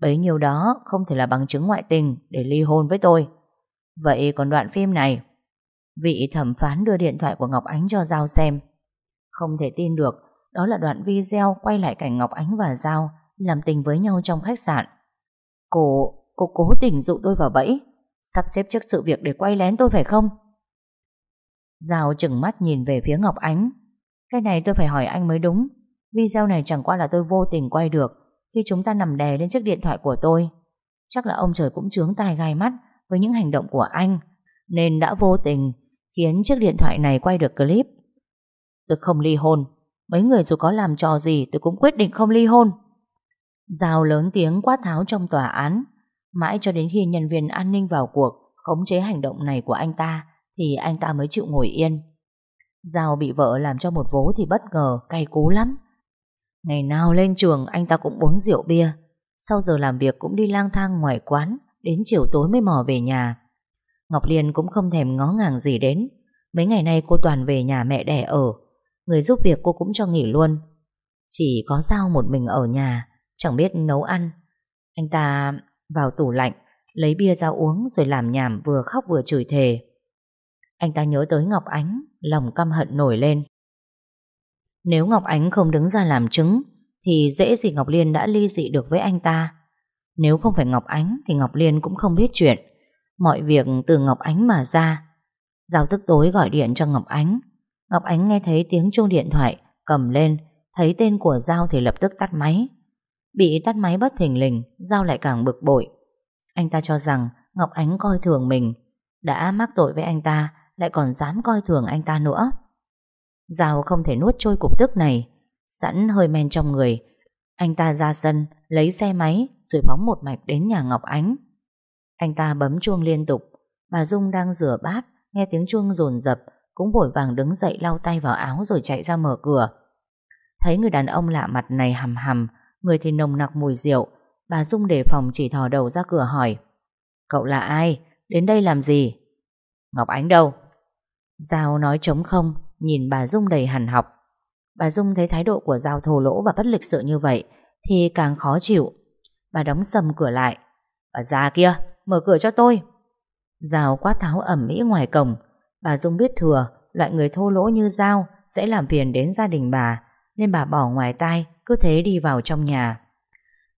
Bấy nhiêu đó không thể là bằng chứng ngoại tình để ly hôn với tôi. Vậy còn đoạn phim này? Vị thẩm phán đưa điện thoại của Ngọc Ánh cho Giao xem. Không thể tin được, đó là đoạn video quay lại cảnh Ngọc Ánh và Giao làm tình với nhau trong khách sạn. Cô, cô cố tình dụ tôi vào bẫy, sắp xếp trước sự việc để quay lén tôi phải không? Giao chừng mắt nhìn về phía Ngọc Ánh. Cái này tôi phải hỏi anh mới đúng. Video này chẳng qua là tôi vô tình quay được khi chúng ta nằm đè lên chiếc điện thoại của tôi. Chắc là ông trời cũng trướng tai gai mắt với những hành động của anh, nên đã vô tình khiến chiếc điện thoại này quay được clip. Tôi không ly hôn. Mấy người dù có làm trò gì tôi cũng quyết định không ly hôn. Giao lớn tiếng quát tháo trong tòa án. Mãi cho đến khi nhân viên an ninh vào cuộc khống chế hành động này của anh ta thì anh ta mới chịu ngồi yên. Giao bị vợ làm cho một vố thì bất ngờ, cay cú lắm. Ngày nào lên trường anh ta cũng uống rượu bia. Sau giờ làm việc cũng đi lang thang ngoài quán, đến chiều tối mới mò về nhà. Ngọc Liên cũng không thèm ngó ngàng gì đến. Mấy ngày nay cô toàn về nhà mẹ đẻ ở. Người giúp việc cô cũng cho nghỉ luôn. Chỉ có Giao một mình ở nhà, chẳng biết nấu ăn. Anh ta vào tủ lạnh, lấy bia ra uống rồi làm nhảm vừa khóc vừa chửi thề. Anh ta nhớ tới Ngọc Ánh, lòng căm hận nổi lên. Nếu Ngọc Ánh không đứng ra làm chứng, thì dễ gì Ngọc Liên đã ly dị được với anh ta. Nếu không phải Ngọc Ánh thì Ngọc Liên cũng không biết chuyện. Mọi việc từ Ngọc Ánh mà ra. Giao tức tối gọi điện cho Ngọc Ánh. Ngọc Ánh nghe thấy tiếng chuông điện thoại, cầm lên, thấy tên của Giao thì lập tức tắt máy. Bị tắt máy bất thình lình, Giao lại càng bực bội. Anh ta cho rằng Ngọc Ánh coi thường mình, đã mắc tội với anh ta, lại còn dám coi thường anh ta nữa. Giao không thể nuốt trôi cục tức này, sẵn hơi men trong người. Anh ta ra sân, lấy xe máy, rồi phóng một mạch đến nhà Ngọc Ánh. Anh ta bấm chuông liên tục, bà Dung đang rửa bát, nghe tiếng chuông rồn rập, cũng vội vàng đứng dậy lau tay vào áo rồi chạy ra mở cửa. Thấy người đàn ông lạ mặt này hầm hầm, người thì nồng nặc mùi rượu, bà Dung đề phòng chỉ thò đầu ra cửa hỏi. Cậu là ai? Đến đây làm gì? Ngọc Ánh đâu? Giao nói trống không, nhìn bà Dung đầy hằn học. Bà Dung thấy thái độ của Giao thô lỗ và bất lịch sự như vậy thì càng khó chịu. Bà đóng sầm cửa lại. Bà già kia, mở cửa cho tôi. Giao quát tháo ẩm mỹ ngoài cổng. Bà Dung biết thừa, loại người thô lỗ như Giao sẽ làm phiền đến gia đình bà, nên bà bỏ ngoài tai, cứ thế đi vào trong nhà.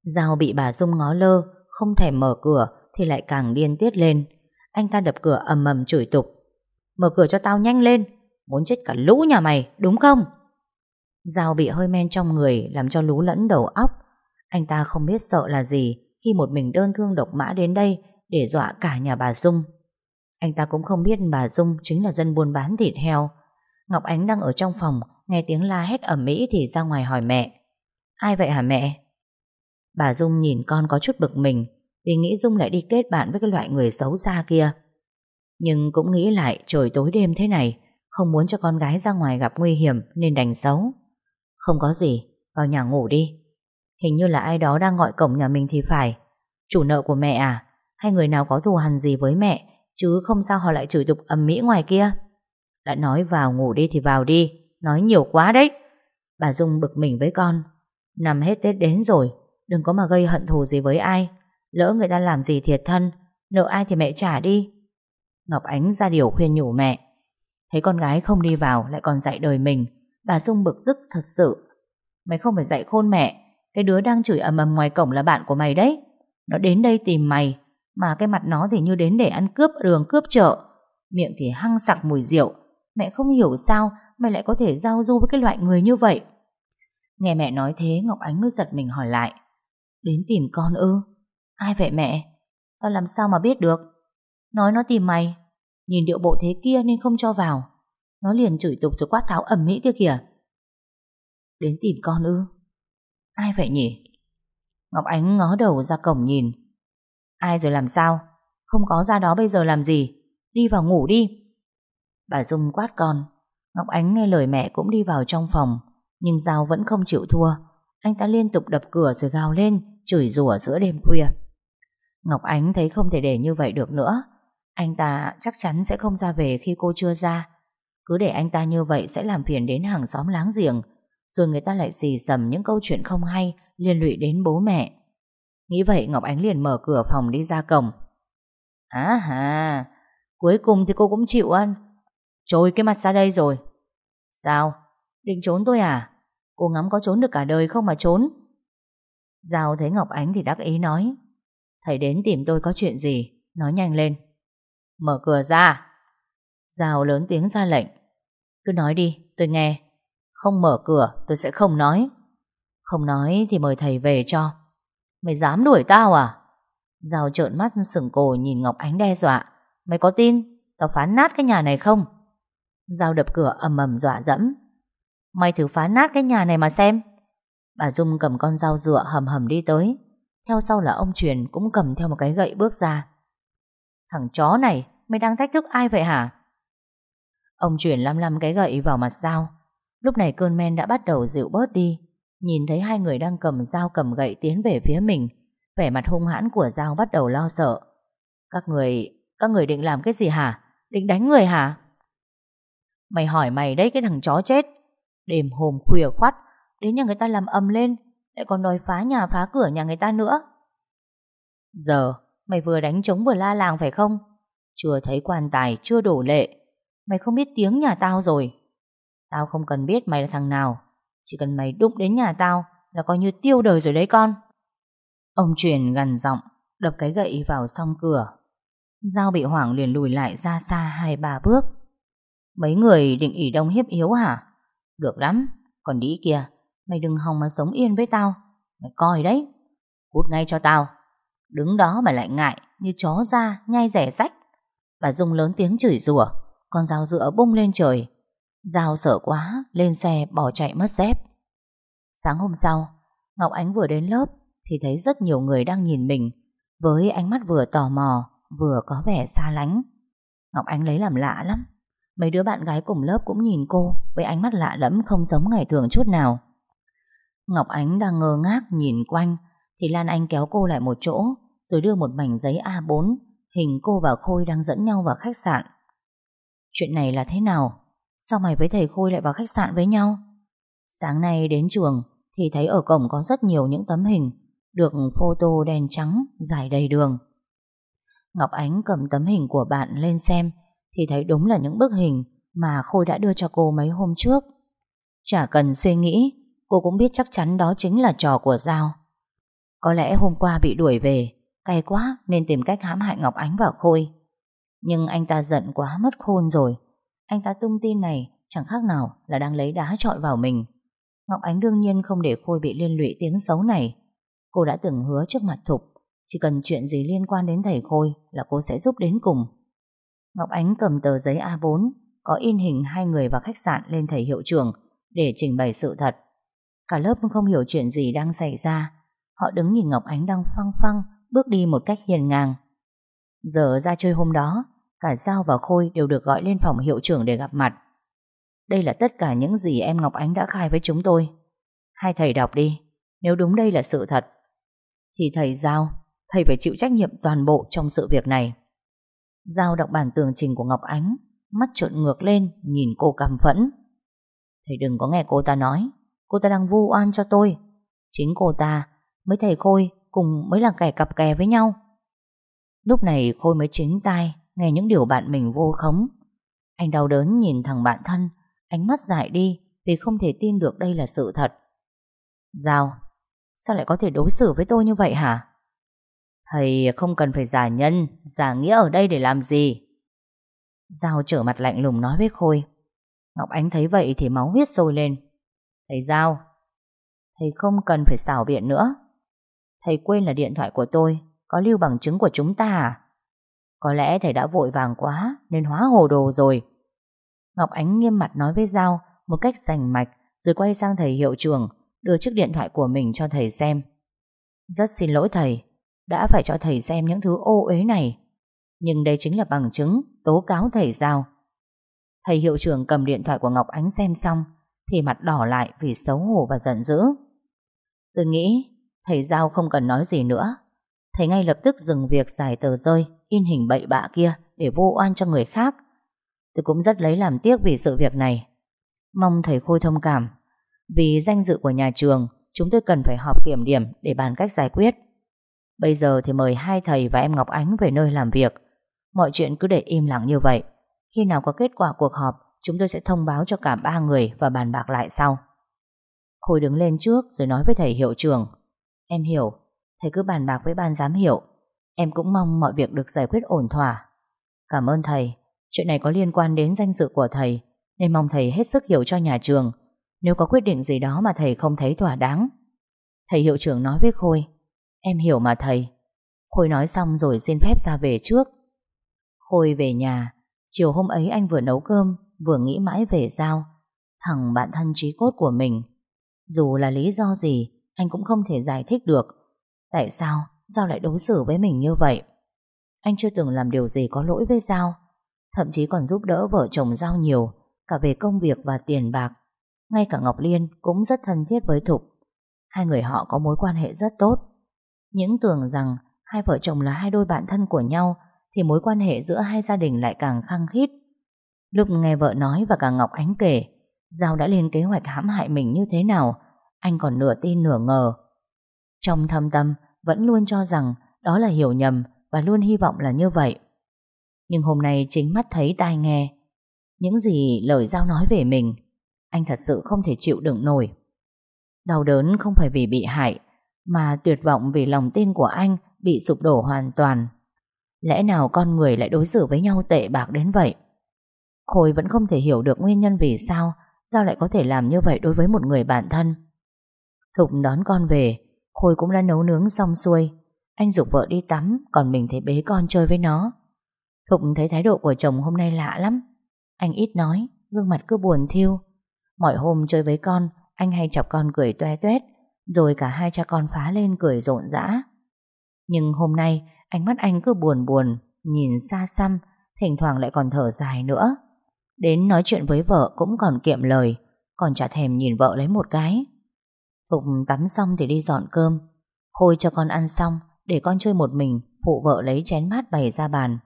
Giao bị bà Dung ngó lơ, không thèm mở cửa thì lại càng điên tiết lên. Anh ta đập cửa ầm ầm chửi tục. Mở cửa cho tao nhanh lên, muốn chết cả lũ nhà mày, đúng không? Giao bị hơi men trong người làm cho lú lẫn đầu óc. Anh ta không biết sợ là gì khi một mình đơn thương độc mã đến đây để dọa cả nhà bà Dung. Anh ta cũng không biết bà Dung chính là dân buôn bán thịt heo. Ngọc Ánh đang ở trong phòng, nghe tiếng la hét ẩm mỹ thì ra ngoài hỏi mẹ. Ai vậy hả mẹ? Bà Dung nhìn con có chút bực mình vì nghĩ Dung lại đi kết bạn với cái loại người xấu xa kia. Nhưng cũng nghĩ lại trời tối đêm thế này không muốn cho con gái ra ngoài gặp nguy hiểm nên đành xấu. Không có gì, vào nhà ngủ đi. Hình như là ai đó đang gọi cổng nhà mình thì phải. Chủ nợ của mẹ à? Hay người nào có thù hằn gì với mẹ chứ không sao họ lại chửi tục ầm mỹ ngoài kia. Đã nói vào ngủ đi thì vào đi, nói nhiều quá đấy. Bà Dung bực mình với con. Nằm hết Tết đến rồi, đừng có mà gây hận thù gì với ai. Lỡ người ta làm gì thiệt thân, nợ ai thì mẹ trả đi. Ngọc Ánh ra điều khuyên nhủ mẹ. Thấy con gái không đi vào lại còn dạy đời mình, bà Dung bực tức thật sự. Mày không phải dạy khôn mẹ, cái đứa đang chửi ầm ầm ngoài cổng là bạn của mày đấy. Nó đến đây tìm mày, Mà cái mặt nó thì như đến để ăn cướp đường cướp chợ. Miệng thì hăng sặc mùi rượu. Mẹ không hiểu sao Mày lại có thể giao du với cái loại người như vậy. Nghe mẹ nói thế Ngọc Ánh mới giật mình hỏi lại. Đến tìm con ư? Ai vậy mẹ? Tao làm sao mà biết được? Nói nó tìm mày. Nhìn điệu bộ thế kia nên không cho vào. Nó liền chửi tục rồi quát tháo ẩm mỹ kia kìa. Đến tìm con ư? Ai vậy nhỉ? Ngọc Ánh ngó đầu ra cổng nhìn. Ai rồi làm sao? Không có ra đó bây giờ làm gì? Đi vào ngủ đi. Bà Dung quát con. Ngọc Ánh nghe lời mẹ cũng đi vào trong phòng, Nhưng Giao vẫn không chịu thua. Anh ta liên tục đập cửa rồi gào lên, Chửi rủa giữa đêm khuya. Ngọc Ánh thấy không thể để như vậy được nữa. Anh ta chắc chắn sẽ không ra về khi cô chưa ra. Cứ để anh ta như vậy sẽ làm phiền đến hàng xóm láng giềng, Rồi người ta lại xì xầm những câu chuyện không hay Liên lụy đến bố mẹ. Nghĩ vậy Ngọc Ánh liền mở cửa phòng đi ra cổng. Á hà Cuối cùng thì cô cũng chịu ăn. Trôi cái mặt ra đây rồi. Sao? Định trốn tôi à? Cô ngắm có trốn được cả đời không mà trốn? Giao thấy Ngọc Ánh thì đắc ý nói. Thầy đến tìm tôi có chuyện gì? Nói nhanh lên. Mở cửa ra. Giao lớn tiếng ra lệnh. Cứ nói đi, tôi nghe. Không mở cửa, tôi sẽ không nói. Không nói thì mời thầy về cho. Mày dám đuổi tao à? Giao trợn mắt sừng cổ nhìn Ngọc Ánh đe dọa. Mày có tin Tao phá nát cái nhà này không? Giao đập cửa ầm ầm dọa dẫm. Mày thử phá nát cái nhà này mà xem. Bà Dung cầm con dao dựa hầm hầm đi tới. Theo sau là ông Truyền Cũng cầm theo một cái gậy bước ra. Thằng chó này, Mày đang thách thức ai vậy hả? Ông chuyển lăm lăm cái gậy vào mặt dao Lúc này cơn men đã bắt đầu dịu bớt đi. Nhìn thấy hai người đang cầm dao cầm gậy tiến về phía mình, Vẻ mặt hung hãn của dao bắt đầu lo sợ. Các người Các người định làm cái gì hả? Định đánh người hả? Mày hỏi mày đấy, cái thằng chó chết. Đêm hôm khuya khoắt, Đến nhà người ta làm ầm lên, Lại còn đòi phá nhà phá cửa nhà người ta nữa. Giờ Mày vừa đánh trống vừa la làng phải không? Chưa thấy quan tài, chưa đổ lệ. Mày không biết tiếng nhà tao rồi. Tao không cần biết mày là thằng nào. Chỉ cần mày đụng đến nhà tao Là coi như tiêu đời rồi đấy con. Ông truyền gần giọng, Đập cái gậy vào song cửa. Giao bị hoảng liền lùi lại ra xa hai ba bước. Mấy người định ỉ đông hiếp yếu hả? Được lắm. Còn đĩ kìa Mày đừng hòng mà sống yên với tao. Mày coi đấy. Cút ngay cho tao. Đứng đó mà lại ngại Như chó ra nhai rẻ rách. Bà Dung lớn tiếng chửi rủa, Con dao dựa bung lên trời. Dao sợ quá, Lên xe bỏ chạy mất dép. Sáng hôm sau, Ngọc Ánh vừa đến lớp Thì thấy rất nhiều người đang nhìn mình, Với ánh mắt vừa tò mò, Vừa có vẻ xa lánh. Ngọc Ánh lấy làm lạ lắm. Mấy đứa bạn gái cùng lớp cũng nhìn cô Với ánh mắt lạ lẫm không giống ngày thường chút nào. Ngọc Ánh đang ngơ ngác nhìn quanh Thì Lan Anh kéo cô lại một chỗ rồi đưa một mảnh giấy A4 Hình cô và Khôi đang dẫn nhau vào khách sạn. Chuyện này là thế nào? Sao mày với thầy Khôi lại vào khách sạn với nhau? Sáng nay đến trường Thì thấy ở cổng có rất nhiều những tấm hình Được photo đen trắng, Dài đầy đường. Ngọc Ánh cầm tấm hình của bạn lên xem Thì thấy đúng là những bức hình Mà Khôi đã đưa cho cô mấy hôm trước. Chả cần suy nghĩ, Cô cũng biết chắc chắn đó chính là trò của Giao. Có lẽ hôm qua bị đuổi về Cay quá nên tìm cách hãm hại Ngọc Ánh và Khôi. Nhưng anh ta giận quá mất khôn rồi. Anh ta tung tin này Chẳng khác nào là đang lấy đá trọi vào mình. Ngọc Ánh đương nhiên không để Khôi bị liên lụy tiếng xấu này. Cô đã từng hứa trước mặt Thục, Chỉ cần chuyện gì liên quan đến thầy Khôi Là cô sẽ giúp đến cùng. Ngọc Ánh cầm tờ giấy A4 Có in hình hai người vào khách sạn lên thầy hiệu trưởng Để trình bày sự thật. Cả lớp không hiểu chuyện gì đang xảy ra. Họ đứng nhìn Ngọc Ánh đang phăng phăng Bước đi một cách hiền ngang. Giờ ra chơi hôm đó, Cả Giao và Khôi đều được gọi lên phòng hiệu trưởng để gặp mặt. Đây là tất cả những gì em Ngọc Ánh đã khai với chúng tôi. Hai thầy đọc đi, Nếu đúng đây là sự thật. Thì thầy Giao, Thầy phải chịu trách nhiệm toàn bộ trong sự việc này. Giao đọc bản tường trình của Ngọc Ánh, Mắt trợn ngược lên, Nhìn cô căm phẫn. Thầy đừng có nghe cô ta nói, Cô ta đang vu oan cho tôi. Chính cô ta mới thầy Khôi Cùng mới là kẻ cặp kè với nhau. Lúc này Khôi mới chính tai, Nghe những điều bạn mình vô khống. Anh đau đớn nhìn thằng bạn thân, Ánh mắt dại đi Vì không thể tin được đây là sự thật. Giao, Sao lại có thể đối xử với tôi như vậy hả? Thầy không cần phải giả nhân, Giả nghĩa ở đây để làm gì? Giao trở mặt lạnh lùng nói với Khôi. Ngọc Ánh thấy vậy thì máu huyết sôi lên. Thầy Giao, Thầy không cần phải xảo biện nữa. Thầy quên là điện thoại của tôi, Có lưu bằng chứng của chúng ta à? Có lẽ thầy đã vội vàng quá, Nên hóa hồ đồ rồi. Ngọc Ánh nghiêm mặt nói với Giao Một cách sành mạch, Rồi quay sang thầy hiệu trưởng, Đưa chiếc điện thoại của mình cho thầy xem. Rất xin lỗi thầy, Đã phải cho thầy xem những thứ ô uế này. Nhưng đây chính là bằng chứng, Tố cáo thầy Giao. Thầy hiệu trưởng cầm điện thoại của Ngọc Ánh xem xong, Thì mặt đỏ lại vì xấu hổ và giận dữ. Tôi nghĩ Thầy Giao không cần nói gì nữa. Thầy ngay lập tức dừng việc giải tờ rơi, In hình bậy bạ kia Để vô oan cho người khác. Tôi cũng rất lấy làm tiếc vì sự việc này. Mong thầy Khôi thông cảm. Vì danh dự của nhà trường, Chúng tôi cần phải họp kiểm điểm Để bàn cách giải quyết. Bây giờ thì mời hai thầy và em Ngọc Ánh Về nơi làm việc. Mọi chuyện cứ để im lặng như vậy. Khi nào có kết quả cuộc họp, Chúng tôi sẽ thông báo cho cả ba người Và bàn bạc lại sau. Khôi đứng lên trước rồi nói với thầy hiệu trưởng. Em hiểu. Thầy cứ bàn bạc với ban giám hiệu. Em cũng mong mọi việc được giải quyết ổn thỏa. Cảm ơn thầy. Chuyện này có liên quan đến danh dự của thầy, Nên mong thầy hết sức hiểu cho nhà trường. Nếu có quyết định gì đó mà thầy không thấy thỏa đáng. Thầy hiệu trưởng nói với Khôi. Em hiểu mà thầy. Khôi nói xong rồi xin phép ra về trước. Khôi về nhà. Chiều hôm ấy anh vừa nấu cơm, Vừa nghĩ mãi về Giao. Thằng bạn thân trí cốt của mình. Dù là lý do gì anh cũng không thể giải thích được. Tại sao? Giao lại đối xử với mình như vậy? Anh chưa từng làm điều gì có lỗi với Giao, Thậm chí còn giúp đỡ vợ chồng Giao nhiều, Cả về công việc và tiền bạc. Ngay cả Ngọc Liên cũng rất thân thiết với Thục. Hai người họ có mối quan hệ rất tốt. Những tưởng rằng Hai vợ chồng là hai đôi bạn thân của nhau Thì mối quan hệ giữa hai gia đình lại càng khăng khít. Lúc nghe vợ nói và cả Ngọc Ánh kể, Giao đã lên kế hoạch hãm hại mình như thế nào anh còn nửa tin nửa ngờ. Trong thâm tâm, Vẫn luôn cho rằng Đó là hiểu nhầm Và luôn hy vọng là như vậy. Nhưng hôm nay chính mắt thấy tai nghe. Những gì lời Giao nói về mình, Anh thật sự không thể chịu đựng nổi. Đau đớn không phải vì bị hại, Mà tuyệt vọng vì lòng tin của anh Bị sụp đổ hoàn toàn. Lẽ nào con người lại đối xử với nhau tệ bạc đến vậy? Khôi vẫn không thể hiểu được nguyên nhân vì sao Giao lại có thể làm như vậy đối với một người bạn thân. Thục đón con về. Khôi cũng đã nấu nướng xong xuôi. Anh dục vợ đi tắm, Còn mình thấy bế con chơi với nó. Thục thấy thái độ của chồng hôm nay lạ lắm. Anh ít nói, Gương mặt cứ buồn thiêu. Mọi hôm chơi với con, Anh hay chọc con cười toe toét, Rồi cả hai cha con phá lên cười rộn rã. Nhưng hôm nay, Ánh mắt anh cứ buồn buồn, Nhìn xa xăm, Thỉnh thoảng lại còn thở dài nữa. Đến nói chuyện với vợ cũng còn kiệm lời, Còn chả thèm nhìn vợ lấy một cái. Phục tắm xong thì đi dọn cơm. Khôi cho con ăn xong, Để con chơi một mình, Phụ vợ lấy chén bát bày ra bàn.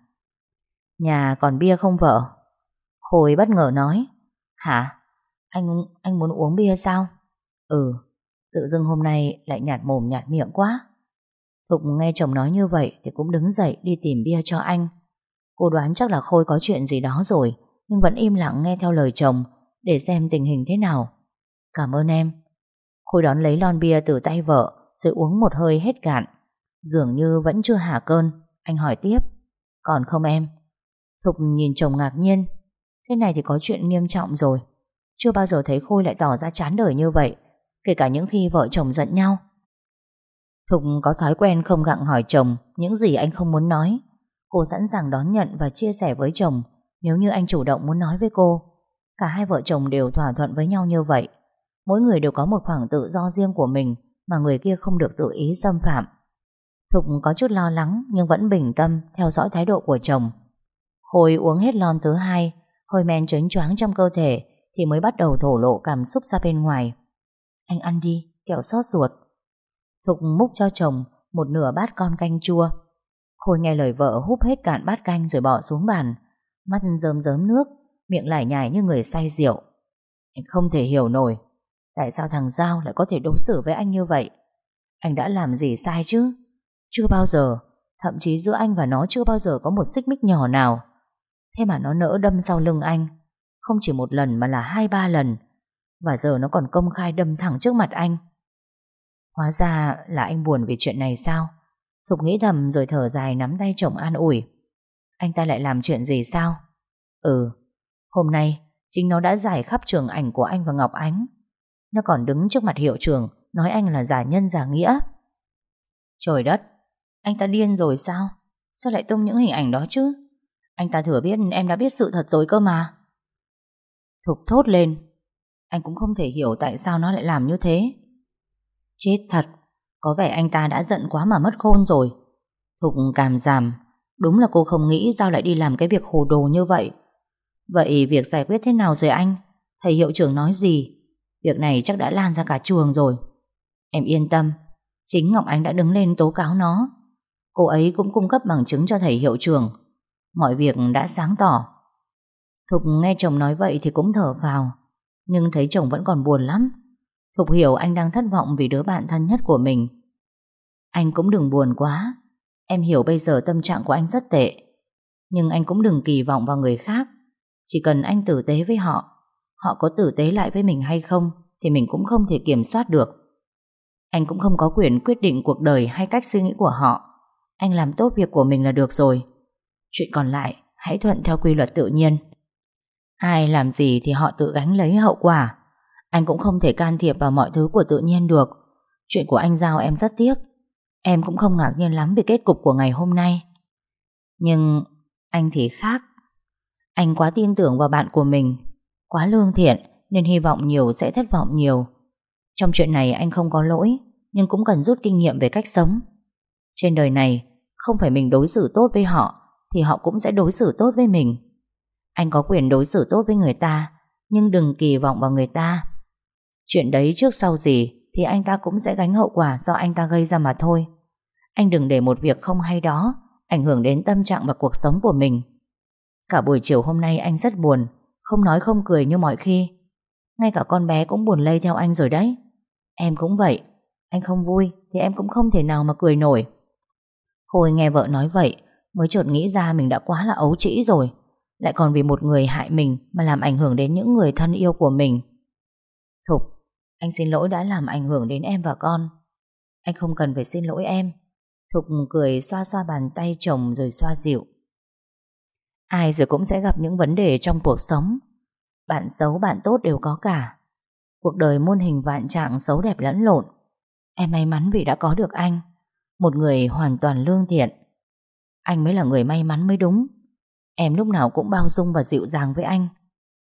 Nhà còn bia không vợ? Khôi bất ngờ nói. Hả? Anh anh muốn uống bia sao? Ừ Tự dưng hôm nay lại nhạt mồm nhạt miệng quá. Thục nghe chồng nói như vậy Thì cũng đứng dậy đi tìm bia cho anh. Cô đoán chắc là Khôi có chuyện gì đó rồi, nhưng vẫn im lặng nghe theo lời chồng để xem tình hình thế nào. Cảm ơn em. Khôi đón lấy lon bia từ tay vợ, rồi uống một hơi hết cạn. Dường như vẫn chưa hả cơn. Anh hỏi tiếp. Còn không em? Thục nhìn chồng ngạc nhiên. Thế này thì có chuyện nghiêm trọng rồi. Chưa bao giờ thấy Khôi lại tỏ ra chán đời như vậy. Kể cả những khi vợ chồng giận nhau. Thục có thói quen không gặng hỏi chồng những gì anh không muốn nói. Cô sẵn sàng đón nhận và chia sẻ với chồng nếu như anh chủ động muốn nói với cô Cả hai vợ chồng đều thỏa thuận với nhau như vậy Mỗi người đều có một khoảng tự do riêng của mình Mà người kia không được tự ý xâm phạm. Thục có chút lo lắng Nhưng vẫn bình tâm Theo dõi thái độ của chồng. Khôi uống hết lon thứ hai, Hơi men trấn choáng trong cơ thể Thì mới bắt đầu thổ lộ cảm xúc ra bên ngoài. Anh ăn đi Kẹo xót ruột. Thục múc cho chồng Một nửa bát con canh chua. Khôi nghe lời vợ húp hết cạn bát canh rồi bỏ xuống bàn. Mắt rơm rớm nước, Miệng lải nhải như người say rượu. Anh không thể hiểu nổi Tại sao thằng Giao lại có thể đối xử với anh như vậy Anh đã làm gì sai chứ Chưa bao giờ Thậm chí giữa anh và nó chưa bao giờ có một xích mích nhỏ nào Thế mà nó nỡ đâm sau lưng anh Không chỉ một lần mà là hai ba lần Và giờ nó còn công khai đâm thẳng trước mặt anh Hóa ra là anh buồn vì chuyện này sao Thục nghĩ thầm rồi thở dài nắm tay chồng an ủi. Anh ta lại làm chuyện gì sao? Ừ, hôm nay chính nó đã giải khắp trường ảnh của anh và Ngọc Ánh. Nó còn đứng trước mặt hiệu trưởng nói anh là giả nhân giả nghĩa. Trời đất, anh ta điên rồi sao? Sao lại tung những hình ảnh đó chứ? Anh ta thừa biết em đã biết sự thật rồi cơ mà. Thục thốt lên. Anh cũng không thể hiểu tại sao nó lại làm như thế. Chết thật, có vẻ anh ta đã giận quá mà mất khôn rồi. Thục cảm giảm. Đúng là cô không nghĩ Giao lại đi làm cái việc hồ đồ như vậy. Vậy việc giải quyết thế nào rồi anh? Thầy hiệu trưởng nói gì? Việc này chắc đã lan ra cả trường rồi. Em yên tâm, chính Ngọc Ánh đã đứng lên tố cáo nó. Cô ấy cũng cung cấp bằng chứng cho thầy hiệu trưởng. Mọi việc đã sáng tỏ. Thục nghe chồng nói vậy thì cũng thở vào. Nhưng thấy chồng vẫn còn buồn lắm. Thục hiểu anh đang thất vọng vì đứa bạn thân nhất của mình. Anh cũng đừng buồn quá. Em hiểu bây giờ tâm trạng của anh rất tệ. Nhưng anh cũng đừng kỳ vọng vào người khác. Chỉ cần anh tử tế với họ, họ có tử tế lại với mình hay không thì mình cũng không thể kiểm soát được. Anh cũng không có quyền quyết định cuộc đời hay cách suy nghĩ của họ. Anh làm tốt việc của mình là được rồi. Chuyện còn lại, hãy thuận theo quy luật tự nhiên. Ai làm gì thì họ tự gánh lấy hậu quả. Anh cũng không thể can thiệp vào mọi thứ của tự nhiên được. Chuyện của anh Giao em rất tiếc. Em cũng không ngạc nhiên lắm về kết cục của ngày hôm nay. Nhưng anh thì khác. Anh quá tin tưởng vào bạn của mình, quá lương thiện nên hy vọng nhiều sẽ thất vọng nhiều. Trong chuyện này anh không có lỗi, nhưng cũng cần rút kinh nghiệm về cách sống. Trên đời này, không phải mình đối xử tốt với họ, thì họ cũng sẽ đối xử tốt với mình. Anh có quyền đối xử tốt với người ta, nhưng đừng kỳ vọng vào người ta. Chuyện đấy trước sau gì thì anh ta cũng sẽ gánh hậu quả do anh ta gây ra mà thôi. Anh đừng để một việc không hay đó ảnh hưởng đến tâm trạng và cuộc sống của mình. Cả buổi chiều hôm nay anh rất buồn, không nói không cười như mọi khi. Ngay cả con bé cũng buồn lây theo anh rồi đấy. Em cũng vậy, anh không vui thì em cũng không thể nào mà cười nổi. Khôi nghe vợ nói vậy mới chợt nghĩ ra mình đã quá là ấu trĩ rồi. Lại còn vì một người hại mình mà làm ảnh hưởng đến những người thân yêu của mình. Thục, anh xin lỗi đã làm ảnh hưởng đến em và con. Anh không cần phải xin lỗi em. Thục cười xoa xoa bàn tay chồng rồi xoa dịu. Ai rồi cũng sẽ gặp những vấn đề trong cuộc sống. Bạn xấu bạn tốt đều có cả. Cuộc đời muôn hình vạn trạng xấu đẹp lẫn lộn. Em may mắn vì đã có được anh. Một người hoàn toàn lương thiện. Anh mới là người may mắn mới đúng. Em lúc nào cũng bao dung và dịu dàng với anh.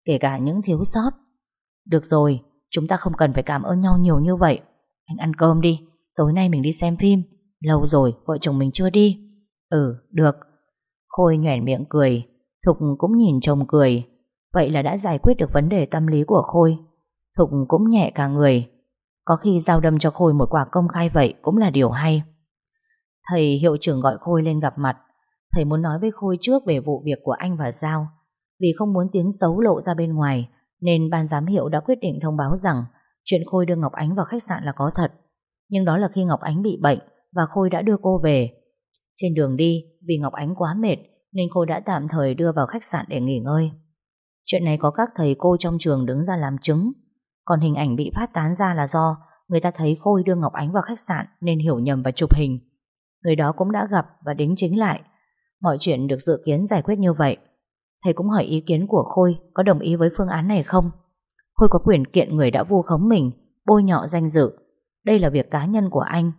Kể cả những thiếu sót. Được rồi, chúng ta không cần phải cảm ơn nhau nhiều như vậy. Anh ăn cơm đi. Tối nay mình đi xem phim. Lâu rồi, vợ chồng mình chưa đi. Ừ, được. Khôi nhoẻn miệng cười, Thục cũng nhìn chồng cười. Vậy là đã giải quyết được vấn đề tâm lý của Khôi. Thục cũng nhẹ cả người. Có khi giao đâm cho Khôi một quả công khai vậy Cũng là điều hay. Thầy hiệu trưởng gọi Khôi lên gặp mặt. Thầy muốn nói với Khôi trước về vụ việc của anh và Giao. Vì không muốn tiếng xấu lộ ra bên ngoài, Nên ban giám hiệu đã quyết định thông báo rằng Chuyện Khôi đưa Ngọc Ánh vào khách sạn là có thật. Nhưng đó là khi Ngọc Ánh bị bệnh Và Khôi đã đưa cô về trên đường đi, vì Ngọc Ánh quá mệt nên cô đã tạm thời đưa vào khách sạn để nghỉ ngơi. Chuyện này có các thầy cô trong trường đứng ra làm chứng. Còn hình ảnh bị phát tán ra là do người ta thấy Khôi đưa Ngọc Ánh vào khách sạn nên hiểu nhầm và chụp hình. Người đó cũng đã gặp và đính chính lại. Mọi chuyện được dự kiến giải quyết như vậy. Thầy cũng hỏi ý kiến của Khôi có đồng ý với phương án này không? Khôi có quyền kiện người đã vu khống mình, bôi nhọ danh dự. Đây là việc cá nhân của anh.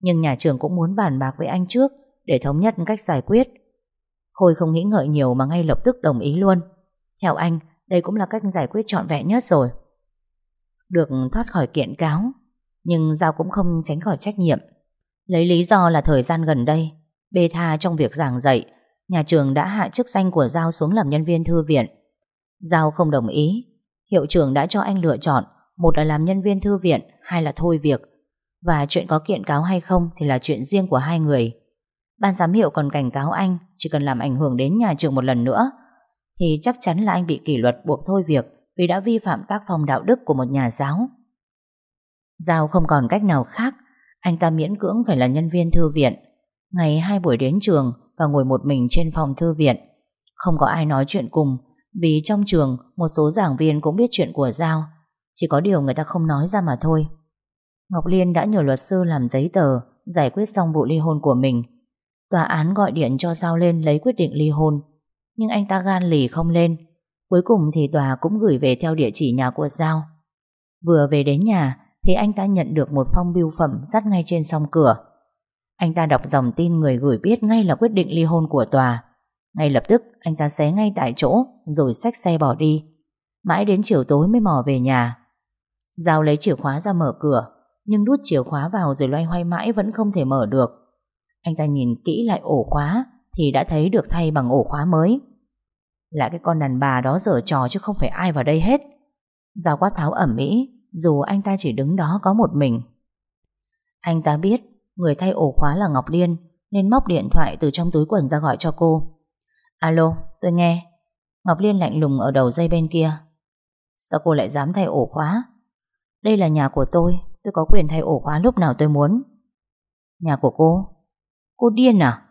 Nhưng nhà trường cũng muốn bàn bạc với anh trước để thống nhất cách giải quyết. Khôi không nghĩ ngợi nhiều mà ngay lập tức đồng ý luôn. Theo anh, đây cũng là cách giải quyết trọn vẹn nhất rồi. Được thoát khỏi kiện cáo, nhưng Giao cũng không tránh khỏi trách nhiệm. Lấy lý do là thời gian gần đây, bê tha trong việc giảng dạy, nhà trường đã hạ chức danh của Giao xuống làm nhân viên thư viện. Giao không đồng ý, hiệu trưởng đã cho anh lựa chọn, một là làm nhân viên thư viện, hai là thôi việc. Và chuyện có kiện cáo hay không thì là chuyện riêng của hai người. Ban giám hiệu còn cảnh cáo anh chỉ cần làm ảnh hưởng đến nhà trường một lần nữa thì chắc chắn là anh bị kỷ luật buộc thôi việc vì đã vi phạm tác phong đạo đức của một nhà giáo. Giao không còn cách nào khác, anh ta miễn cưỡng phải là nhân viên thư viện. Ngày hai buổi đến trường và ngồi một mình trên phòng thư viện. Không có ai nói chuyện cùng vì trong trường một số giảng viên cũng biết chuyện của Giao. Chỉ có điều người ta không nói ra mà thôi. Ngọc Liên đã nhờ luật sư làm giấy tờ giải quyết xong vụ ly hôn của mình. Tòa án gọi điện cho Giao lên lấy quyết định ly hôn. Nhưng anh ta gan lì không lên. Cuối cùng thì tòa cũng gửi về theo địa chỉ nhà của Giao. Vừa về đến nhà thì anh ta nhận được một phong bưu phẩm dắt ngay trên song cửa. Anh ta đọc dòng tin người gửi biết ngay là quyết định ly hôn của tòa. Ngay lập tức, anh ta xé ngay tại chỗ, rồi xách xe bỏ đi. Mãi đến chiều tối mới mò về nhà. Giao lấy chìa khóa ra mở cửa, nhưng đút chìa khóa vào rồi loay hoay mãi vẫn không thể mở được. Anh ta nhìn kỹ lại ổ khóa thì đã thấy được thay bằng ổ khóa mới. Là cái con đàn bà đó dở trò chứ không phải ai vào đây hết. Giao quát tháo ẩm mỹ dù anh ta chỉ đứng đó có một mình. Anh ta biết người thay ổ khóa là Ngọc Liên nên móc điện thoại từ trong túi quần ra gọi cho cô. Alo, tôi nghe. Ngọc Liên lạnh lùng ở đầu dây bên kia. Sao cô lại dám thay ổ khóa? Đây là nhà của tôi, tôi có quyền thay ổ khóa lúc nào tôi muốn. Nhà của cô? Cô điên à?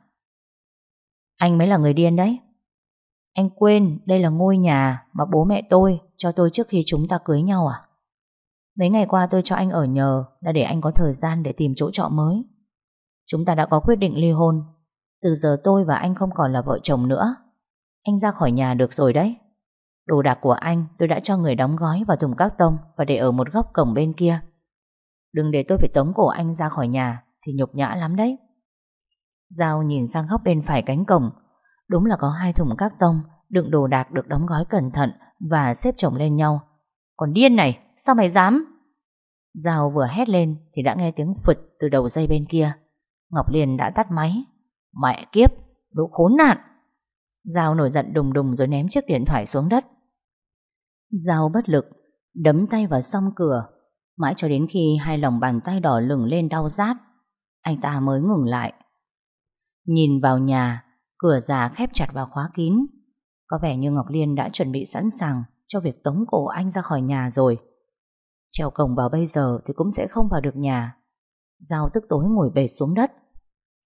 Anh mới là người điên đấy. Anh quên đây là ngôi nhà mà bố mẹ tôi cho tôi trước khi chúng ta cưới nhau à? Mấy ngày qua tôi cho anh ở nhờ là để anh có thời gian để tìm chỗ trọ mới. Chúng ta đã có quyết định ly hôn. Từ giờ tôi và anh không còn là vợ chồng nữa. Anh ra khỏi nhà được rồi đấy. Đồ đạc của anh tôi đã cho người đóng gói vào thùng các tông và để ở một góc cổng bên kia. Đừng để tôi phải tống cổ anh ra khỏi nhà thì nhục nhã lắm đấy. Giao nhìn sang góc bên phải cánh cổng. Đúng là có hai thùng các tông đựng đồ đạc được đóng gói cẩn thận và xếp chồng lên nhau. Còn điên này, sao mày dám? Giao vừa hét lên thì đã nghe tiếng phịch từ đầu dây bên kia. Ngọc Liên đã tắt máy. Mẹ kiếp, đồ khốn nạn. Giao nổi giận đùng đùng rồi ném chiếc điện thoại xuống đất. Giao bất lực, đấm tay vào song cửa, mãi cho đến khi hai lòng bàn tay đỏ lửng lên đau rát, anh ta mới ngừng lại. Nhìn vào nhà, cửa già khép chặt và khóa kín. Có vẻ như Ngọc Liên đã chuẩn bị sẵn sàng cho việc tống cổ anh ra khỏi nhà rồi. Trèo cổng vào bây giờ thì cũng sẽ không vào được nhà. Giao tức tối ngồi bệt xuống đất.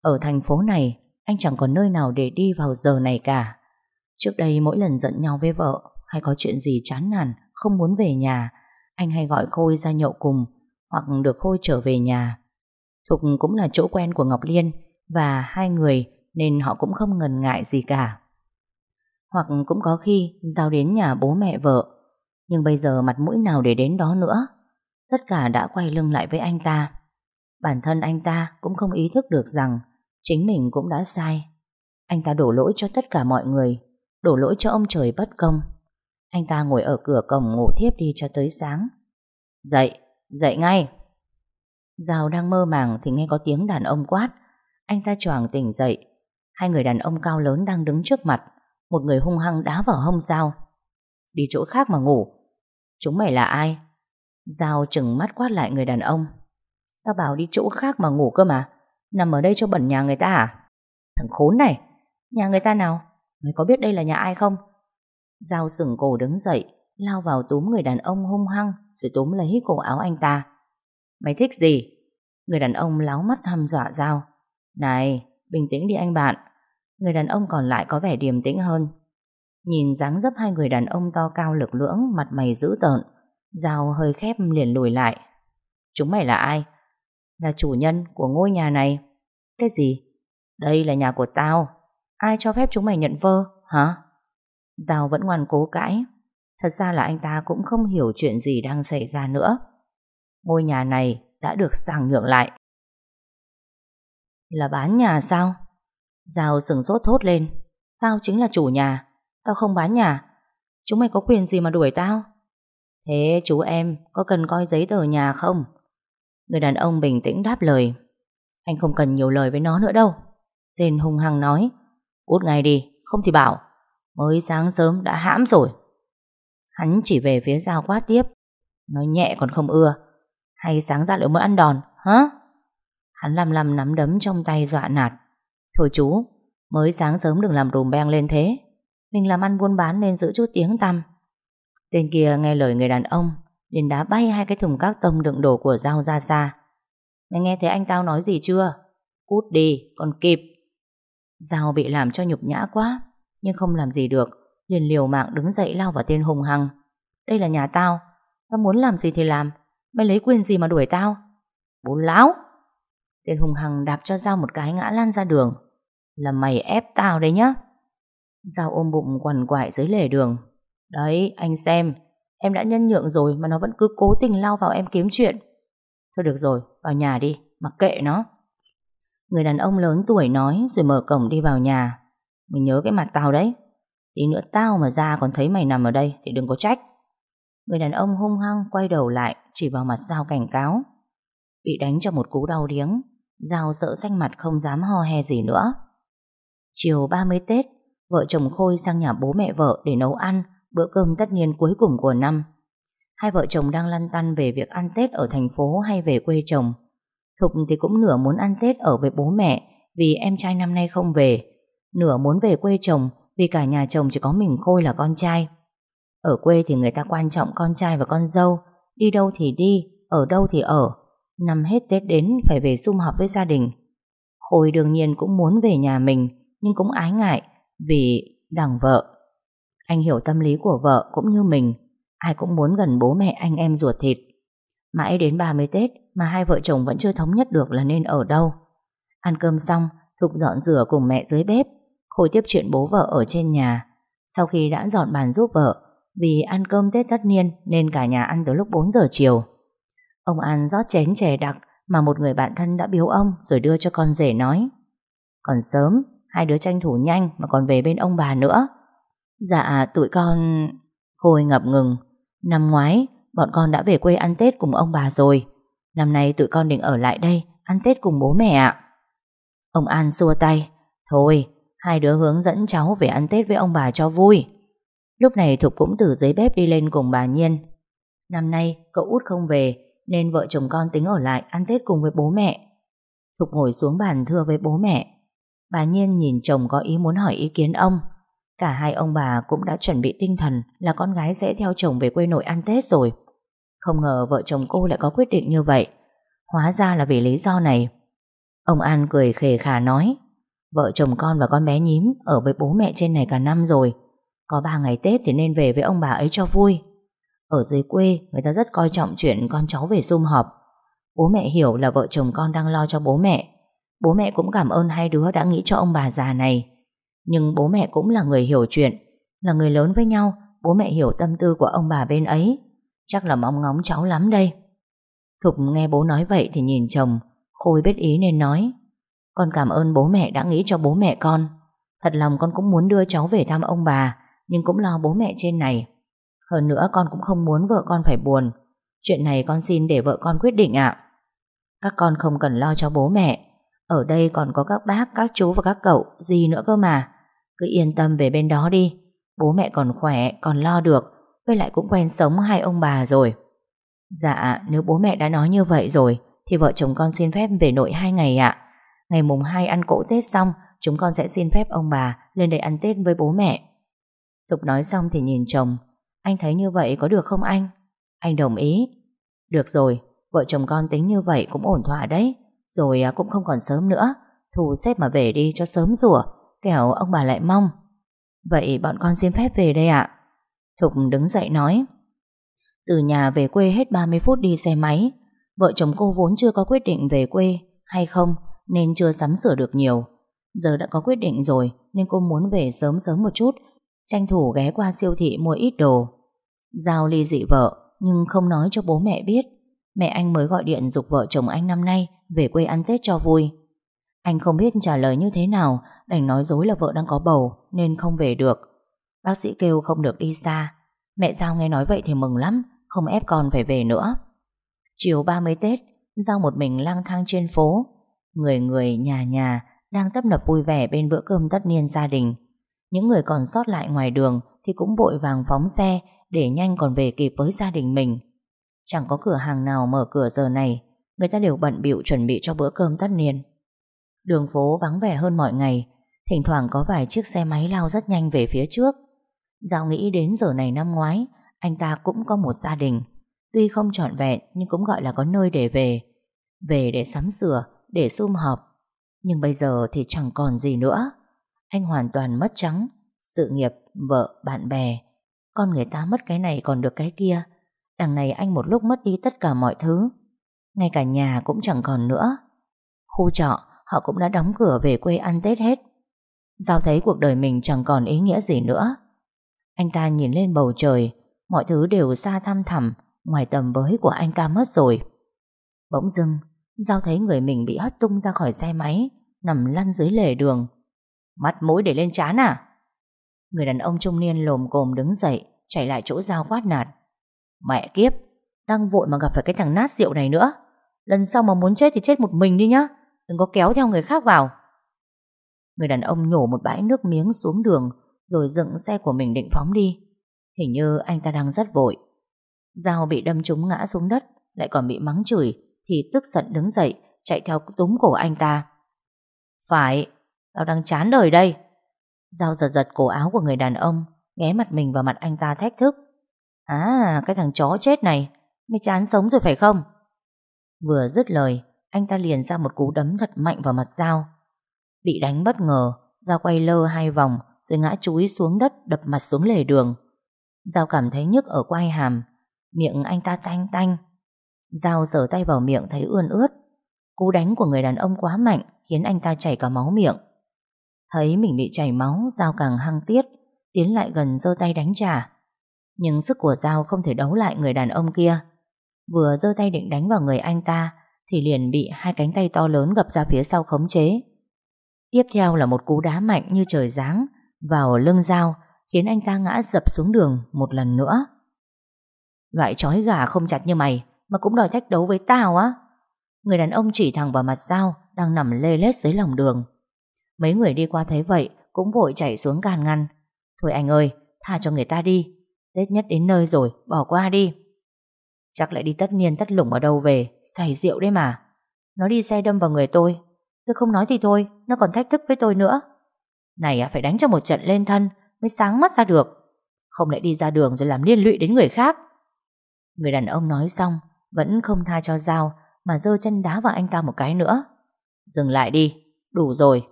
Ở thành phố này, anh chẳng còn nơi nào để đi vào giờ này cả. Trước đây mỗi lần giận nhau với vợ hay có chuyện gì chán nản, không muốn về nhà, anh hay gọi Khôi ra nhậu cùng hoặc được Khôi trở về nhà. Thục cũng là chỗ quen của Ngọc Liên và hai người nên họ cũng không ngần ngại gì cả. Hoặc cũng có khi giao đến nhà bố mẹ vợ nhưng bây giờ mặt mũi nào để đến đó nữa? Tất cả đã quay lưng lại với anh ta. Bản thân anh ta cũng không ý thức được rằng Chính mình cũng đã sai. Anh ta đổ lỗi cho tất cả mọi người Đổ lỗi cho ông trời bất công. Anh ta ngồi ở cửa cổng ngủ thiếp đi cho tới sáng. Dậy, dậy ngay. Giao đang mơ màng thì nghe có tiếng đàn ông quát. Anh ta choàng tỉnh dậy Hai người đàn ông cao lớn đang đứng trước mặt Một người hung hăng đá vào hông Giao Đi chỗ khác mà ngủ Chúng mày là ai? Giao chừng mắt quát lại người đàn ông Tao bảo đi chỗ khác mà ngủ cơ mà Nằm ở đây cho bẩn nhà người ta à? Thằng khốn này Nhà người ta nào? Mày có biết đây là nhà ai không? Giao sừng cổ đứng dậy, Lao vào túm người đàn ông hung hăng Rồi túm lấy cổ áo anh ta Mày thích gì? Người đàn ông láo mắt hăm dọa Giao này, bình tĩnh đi anh bạn Người đàn ông còn lại có vẻ điềm tĩnh hơn Nhìn dáng dấp hai người đàn ông to cao lực lưỡng Mặt mày dữ tợn Giao hơi khép liền lùi lại Chúng mày là ai? Là chủ nhân của ngôi nhà này Cái gì? Đây là nhà của tao Ai cho phép chúng mày nhận vơ? Hả? Giao vẫn ngoan cố cãi Thật ra là anh ta cũng không hiểu chuyện gì đang xảy ra nữa Ngôi nhà này đã được sang nhượng lại là bán nhà sao? Giao sừng sốt thốt lên. Tao chính là chủ nhà, Tao không bán nhà. Chúng mày có quyền gì mà đuổi tao? Thế chú em có cần coi giấy tờ nhà không? Người đàn ông bình tĩnh đáp lời. Anh không cần nhiều lời với nó nữa đâu. Tên hung hăng nói. Cút ngay đi, Không thì bảo. Mới sáng sớm đã hãm rồi. Hắn chỉ về phía Giao quát tiếp. Nói nhẹ còn không ưa. Hay sáng ra lại muốn ăn đòn, Hả? Hắn lầm lầm nắm đấm trong tay dọa nạt. Thôi chú, Mới sáng sớm đừng làm đùm beng lên thế. Mình làm ăn buôn bán nên giữ chút tiếng tăm. Tên kia nghe lời người đàn ông, liền đá bay hai cái thùng các tông đựng đồ của Giao ra xa. Mày nghe thấy anh tao nói gì chưa? Cút đi, còn kịp. Giao bị làm cho nhục nhã quá, Nhưng không làm gì được, liền liều mạng đứng dậy lao vào tên hùng hăng. Đây là nhà tao Tao muốn làm gì thì làm, Mày lấy quyền gì mà đuổi tao? Bố láo Tên hùng hằng đạp cho Giao một cái ngã lan ra đường. Là mày ép tao đấy nhá. Giao ôm bụng quằn quại dưới lề đường. Đấy, anh xem. Em đã nhân nhượng rồi mà nó vẫn cứ cố tình lao vào em kiếm chuyện. Thôi được rồi, Vào nhà đi, Mặc kệ nó. Người đàn ông lớn tuổi nói Rồi mở cổng đi vào nhà. Mình nhớ cái mặt tao đấy. Tí nữa tao mà ra còn thấy mày nằm ở đây Thì đừng có trách. Người đàn ông hung hăng quay đầu lại Chỉ vào mặt Giao cảnh cáo. Bị đánh cho một cú đau điếng. Giao sợ xanh mặt không dám ho he gì nữa. Chiều 30 Tết, Vợ chồng Khôi sang nhà bố mẹ vợ Để nấu ăn, bữa cơm tất niên cuối cùng của năm. Hai vợ chồng đang lăn tăn về việc ăn Tết ở thành phố hay về quê chồng. Thục thì cũng nửa muốn ăn Tết ở với bố mẹ Vì em trai năm nay không về. Nửa muốn về quê chồng Vì cả nhà chồng chỉ có mình Khôi là con trai. Ở quê thì người ta quan trọng con trai và con dâu, Đi đâu thì đi, Ở đâu thì ở. Năm hết Tết đến, phải về sum họp với gia đình. Khôi đương nhiên cũng muốn về nhà mình, Nhưng cũng ái ngại Vì đằng vợ. Anh hiểu tâm lý của vợ cũng như mình, Ai cũng muốn gần bố mẹ anh em ruột thịt. Mãi đến 30 Tết Mà hai vợ chồng vẫn chưa thống nhất được là nên ở đâu. Ăn cơm xong, Thục dọn rửa cùng mẹ dưới bếp, Khôi tiếp chuyện bố vợ ở trên nhà. Sau khi đã dọn bàn giúp vợ, Vì ăn cơm Tết tất niên Nên cả nhà ăn tới lúc 4 giờ chiều. Ông An rót chén chè đặc Mà một người bạn thân đã biếu ông Rồi đưa cho con rể nói. Còn sớm, Hai đứa tranh thủ nhanh mà còn về bên ông bà nữa. Dạ tụi con Khôi ngập ngừng. Năm ngoái, bọn con đã về quê ăn Tết cùng ông bà rồi. Năm nay tụi con định ở lại đây Ăn Tết cùng bố mẹ ạ. Ông An xua tay. Thôi, hai đứa hướng dẫn cháu về ăn Tết với ông bà cho vui. Lúc này Thục cũng từ dưới bếp đi lên cùng bà Nhiên. Năm nay, cậu út không về nên vợ chồng con tính ở lại ăn Tết cùng với bố mẹ Thục ngồi xuống bàn thưa với bố mẹ Bà Nhiên nhìn chồng có ý muốn hỏi ý kiến ông Cả hai ông bà cũng đã chuẩn bị tinh thần là con gái sẽ theo chồng về quê nội ăn Tết rồi. Không ngờ vợ chồng cô lại có quyết định như vậy. Hóa ra là vì lý do này. Ông An cười khề khà nói, Vợ chồng con và con bé nhím ở với bố mẹ trên này cả năm rồi. Có ba ngày Tết thì nên về với ông bà ấy cho vui. Ở dưới quê, người ta rất coi trọng chuyện con cháu về sum họp. Bố mẹ hiểu là vợ chồng con đang lo cho bố mẹ. Bố mẹ cũng cảm ơn hai đứa đã nghĩ cho ông bà già này. Nhưng bố mẹ cũng là người hiểu chuyện, Là người lớn với nhau, Bố mẹ hiểu tâm tư của ông bà bên ấy Chắc là mong ngóng cháu lắm đây Thục nghe bố nói vậy thì nhìn chồng, Khôi biết ý nên nói, Con cảm ơn bố mẹ đã nghĩ cho bố mẹ con Thật lòng con cũng muốn đưa cháu về thăm ông bà, Nhưng cũng lo bố mẹ trên này hơn nữa con cũng không muốn vợ con phải buồn. Chuyện này con xin để vợ con quyết định ạ. Các con không cần lo cho bố mẹ. Ở đây còn có các bác, các chú và các cậu Gì nữa cơ mà. Cứ yên tâm về bên đó đi. Bố mẹ còn khỏe, còn lo được. Với lại cũng quen sống hai ông bà rồi. Dạ, nếu bố mẹ đã nói như vậy rồi Thì vợ chồng con xin phép về nội hai ngày ạ. Ngày mùng 2 ăn cỗ Tết xong Chúng con sẽ xin phép ông bà Lên đây ăn Tết với bố mẹ. Thục nói xong thì nhìn chồng. Anh thấy như vậy có được không anh? Anh đồng ý. Được rồi, vợ chồng con tính như vậy cũng ổn thỏa đấy. Rồi à, cũng không còn sớm nữa. Thù xếp mà về đi cho sớm rủa Kẻo ông bà lại mong. Vậy bọn con xin phép về đây ạ. Thục đứng dậy nói. Từ nhà về quê hết 30 phút đi xe máy. Vợ chồng cô vốn chưa có quyết định về quê Hay không Nên chưa sắm sửa được nhiều. Giờ đã có quyết định rồi Nên cô muốn về sớm sớm một chút Tranh thủ ghé qua siêu thị mua ít đồ. Giao ly dị vợ, Nhưng không nói cho bố mẹ biết. Mẹ anh mới gọi điện dục vợ chồng anh năm nay Về quê ăn Tết cho vui. Anh không biết trả lời như thế nào, Đành nói dối là vợ đang có bầu, Nên không về được. Bác sĩ kêu không được đi xa. Mẹ Giao nghe nói vậy thì mừng lắm, Không ép con phải về nữa. Chiều 30 Tết, Giao một mình lang thang trên phố. Người người, nhà nhà, Đang tấp nập vui vẻ bên bữa cơm tất niên gia đình. Những người còn sót lại ngoài đường Thì cũng vội vàng phóng xe Để nhanh còn về kịp với gia đình mình. Chẳng có cửa hàng nào mở cửa giờ này, Người ta đều bận bịu chuẩn bị cho bữa cơm tất niên. Đường phố vắng vẻ hơn mọi ngày, Thỉnh thoảng có vài chiếc xe máy lao rất nhanh về phía trước. Giao nghĩ đến giờ này năm ngoái, Anh ta cũng có một gia đình. Tuy không trọn vẹn Nhưng cũng gọi là có nơi để về. Về để sắm sửa, Để sum họp. Nhưng bây giờ thì chẳng còn gì nữa. Anh hoàn toàn mất trắng Sự nghiệp, vợ, bạn bè. Con người ta mất cái này còn được cái kia. Đằng này anh một lúc mất đi tất cả mọi thứ. Ngay cả nhà cũng chẳng còn nữa. Khu trọ Họ cũng đã đóng cửa về quê ăn Tết hết. Giao thấy cuộc đời mình chẳng còn ý nghĩa gì nữa. Anh ta nhìn lên bầu trời Mọi thứ đều xa thăm thẳm Ngoài tầm với của anh ta mất rồi. Bỗng dưng Giao thấy người mình bị hất tung ra khỏi xe máy Nằm lăn dưới lề đường. Mắt mũi để lên chán à? Người đàn ông trung niên lồm cồm đứng dậy, Chạy lại chỗ Giao quát nạt. Mẹ kiếp, Đang vội mà gặp phải cái thằng nát rượu này nữa. Lần sau mà muốn chết thì chết một mình đi nhá, Đừng có kéo theo người khác vào. Người đàn ông nhổ một bãi nước miếng xuống đường, Rồi dựng xe của mình định phóng đi. Hình như anh ta đang rất vội. Giao bị đâm trúng ngã xuống đất, Lại còn bị mắng chửi, Thì tức giận đứng dậy, Chạy theo túm cổ anh ta. Phải Tao đang chán đời đây. Giao giật giật cổ áo của người đàn ông, Ghé mặt mình vào mặt anh ta thách thức. À cái thằng chó chết này, Mày chán sống rồi phải không? Vừa dứt lời, Anh ta liền ra một cú đấm thật mạnh vào mặt Giao. Bị đánh bất ngờ, Giao quay lơ hai vòng Rồi ngã chúi xuống đất, đập mặt xuống lề đường. Giao cảm thấy nhức ở quai hàm, Miệng anh ta tanh tanh. Giao giở tay vào miệng thấy ươn ướt. Cú đánh của người đàn ông quá mạnh Khiến anh ta chảy cả máu miệng. Thấy mình bị chảy máu, Giao càng hăng tiết, Tiến lại gần giơ tay đánh trả. Nhưng sức của Giao không thể đấu lại người đàn ông kia. Vừa giơ tay định đánh vào người anh ta, Thì liền bị hai cánh tay to lớn gập ra phía sau khống chế. Tiếp theo là một cú đá mạnh như trời giáng Vào lưng Giao, Khiến anh ta ngã dập xuống đường một lần nữa. Loại chói gà không chặt như mày, Mà cũng đòi thách đấu với tao á. Người đàn ông chỉ thẳng vào mặt Giao, Đang nằm lê lết dưới lòng đường. Mấy người đi qua thấy vậy, Cũng vội chạy xuống can ngăn. Thôi anh ơi, tha cho người ta đi. Tết nhất đến nơi rồi, bỏ qua đi. Chắc lại đi tất niên tất lủng ở đâu về, Say rượu đấy mà. Nó đi xe đâm vào người tôi. Tôi không nói thì thôi, Nó còn thách thức với tôi nữa. Này à phải đánh cho một trận lên thân, Mới sáng mắt ra được. Không lại đi ra đường rồi làm liên lụy đến người khác. Người đàn ông nói xong, Vẫn không tha cho Giao Mà giơ chân đá vào anh ta một cái nữa. Dừng lại đi, Đủ rồi.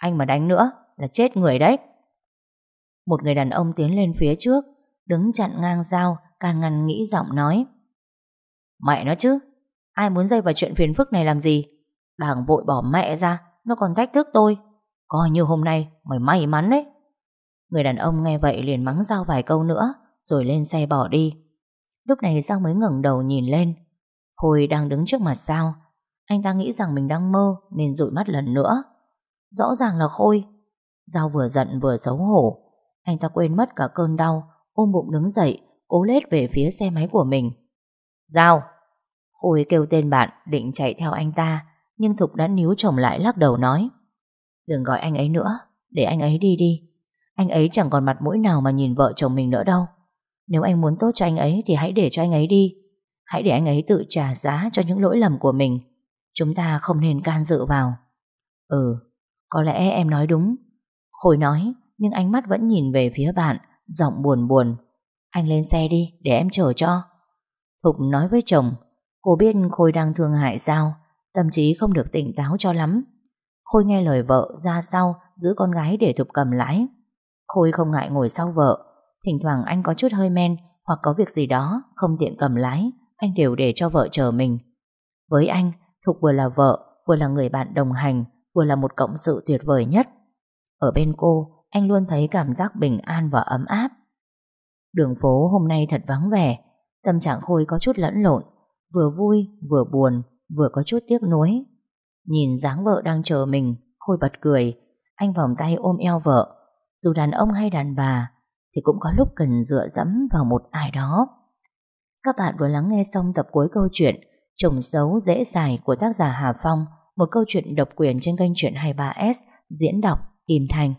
Anh mà đánh nữa là chết người đấy. Một người đàn ông tiến lên phía trước Đứng chặn ngang dao, Can ngăn nghĩ giọng nói. Mẹ nó chứ Ai muốn dây vào chuyện phiền phức này làm gì? Đảng vội bỏ mẹ ra Nó còn thách thức tôi. Coi như hôm nay mày may mắn đấy. Người đàn ông nghe vậy liền mắng dao vài câu nữa Rồi lên xe bỏ đi. Lúc này dao mới ngẩng đầu nhìn lên. Khôi đang đứng trước mặt dao, Anh ta nghĩ rằng mình đang mơ Nên dụi mắt lần nữa. Rõ ràng là Khôi. Giao vừa giận vừa xấu hổ. Anh ta quên mất cả cơn đau, Ôm bụng đứng dậy, Cố lết về phía xe máy của mình. Giao! Khôi kêu tên bạn, định chạy theo anh ta, Nhưng Thục đã níu chồng lại lắc đầu nói. Đừng gọi anh ấy nữa, Để anh ấy đi đi. Anh ấy chẳng còn mặt mũi nào mà nhìn vợ chồng mình nữa đâu. Nếu anh muốn tốt cho anh ấy Thì hãy để cho anh ấy đi. Hãy để anh ấy tự trả giá cho những lỗi lầm của mình. Chúng ta không nên can dự vào. Ừ có lẽ em nói đúng. Khôi nói, Nhưng ánh mắt vẫn nhìn về phía bạn, Giọng buồn buồn. Anh lên xe đi, để em chở cho. Thục nói với chồng, Cô biết Khôi đang thương hại Giao Tâm trí không được tỉnh táo cho lắm. Khôi nghe lời vợ ra sau, Giữ con gái để Thục cầm lái. Khôi không ngại ngồi sau vợ. Thỉnh thoảng anh có chút hơi men, Hoặc có việc gì đó, không tiện cầm lái, Anh đều để cho vợ chờ mình. Với anh, Thục vừa là vợ, Vừa là người bạn đồng hành Vừa là một cộng sự tuyệt vời nhất. Ở bên cô, Anh luôn thấy cảm giác bình an và ấm áp. Đường phố hôm nay thật vắng vẻ, Tâm trạng Khôi có chút lẫn lộn, Vừa vui, vừa buồn, Vừa có chút tiếc nuối. Nhìn dáng vợ đang chờ mình, Khôi bật cười, Anh vòng tay ôm eo vợ. Dù đàn ông hay đàn bà, Thì cũng có lúc cần dựa dẫm vào một ai đó. Các bạn vừa lắng nghe xong tập cuối câu chuyện Chồng xấu dễ dài của tác giả Hà Phong một câu chuyện độc quyền trên kênh Chuyện 23S Diễn đọc Kim Thành.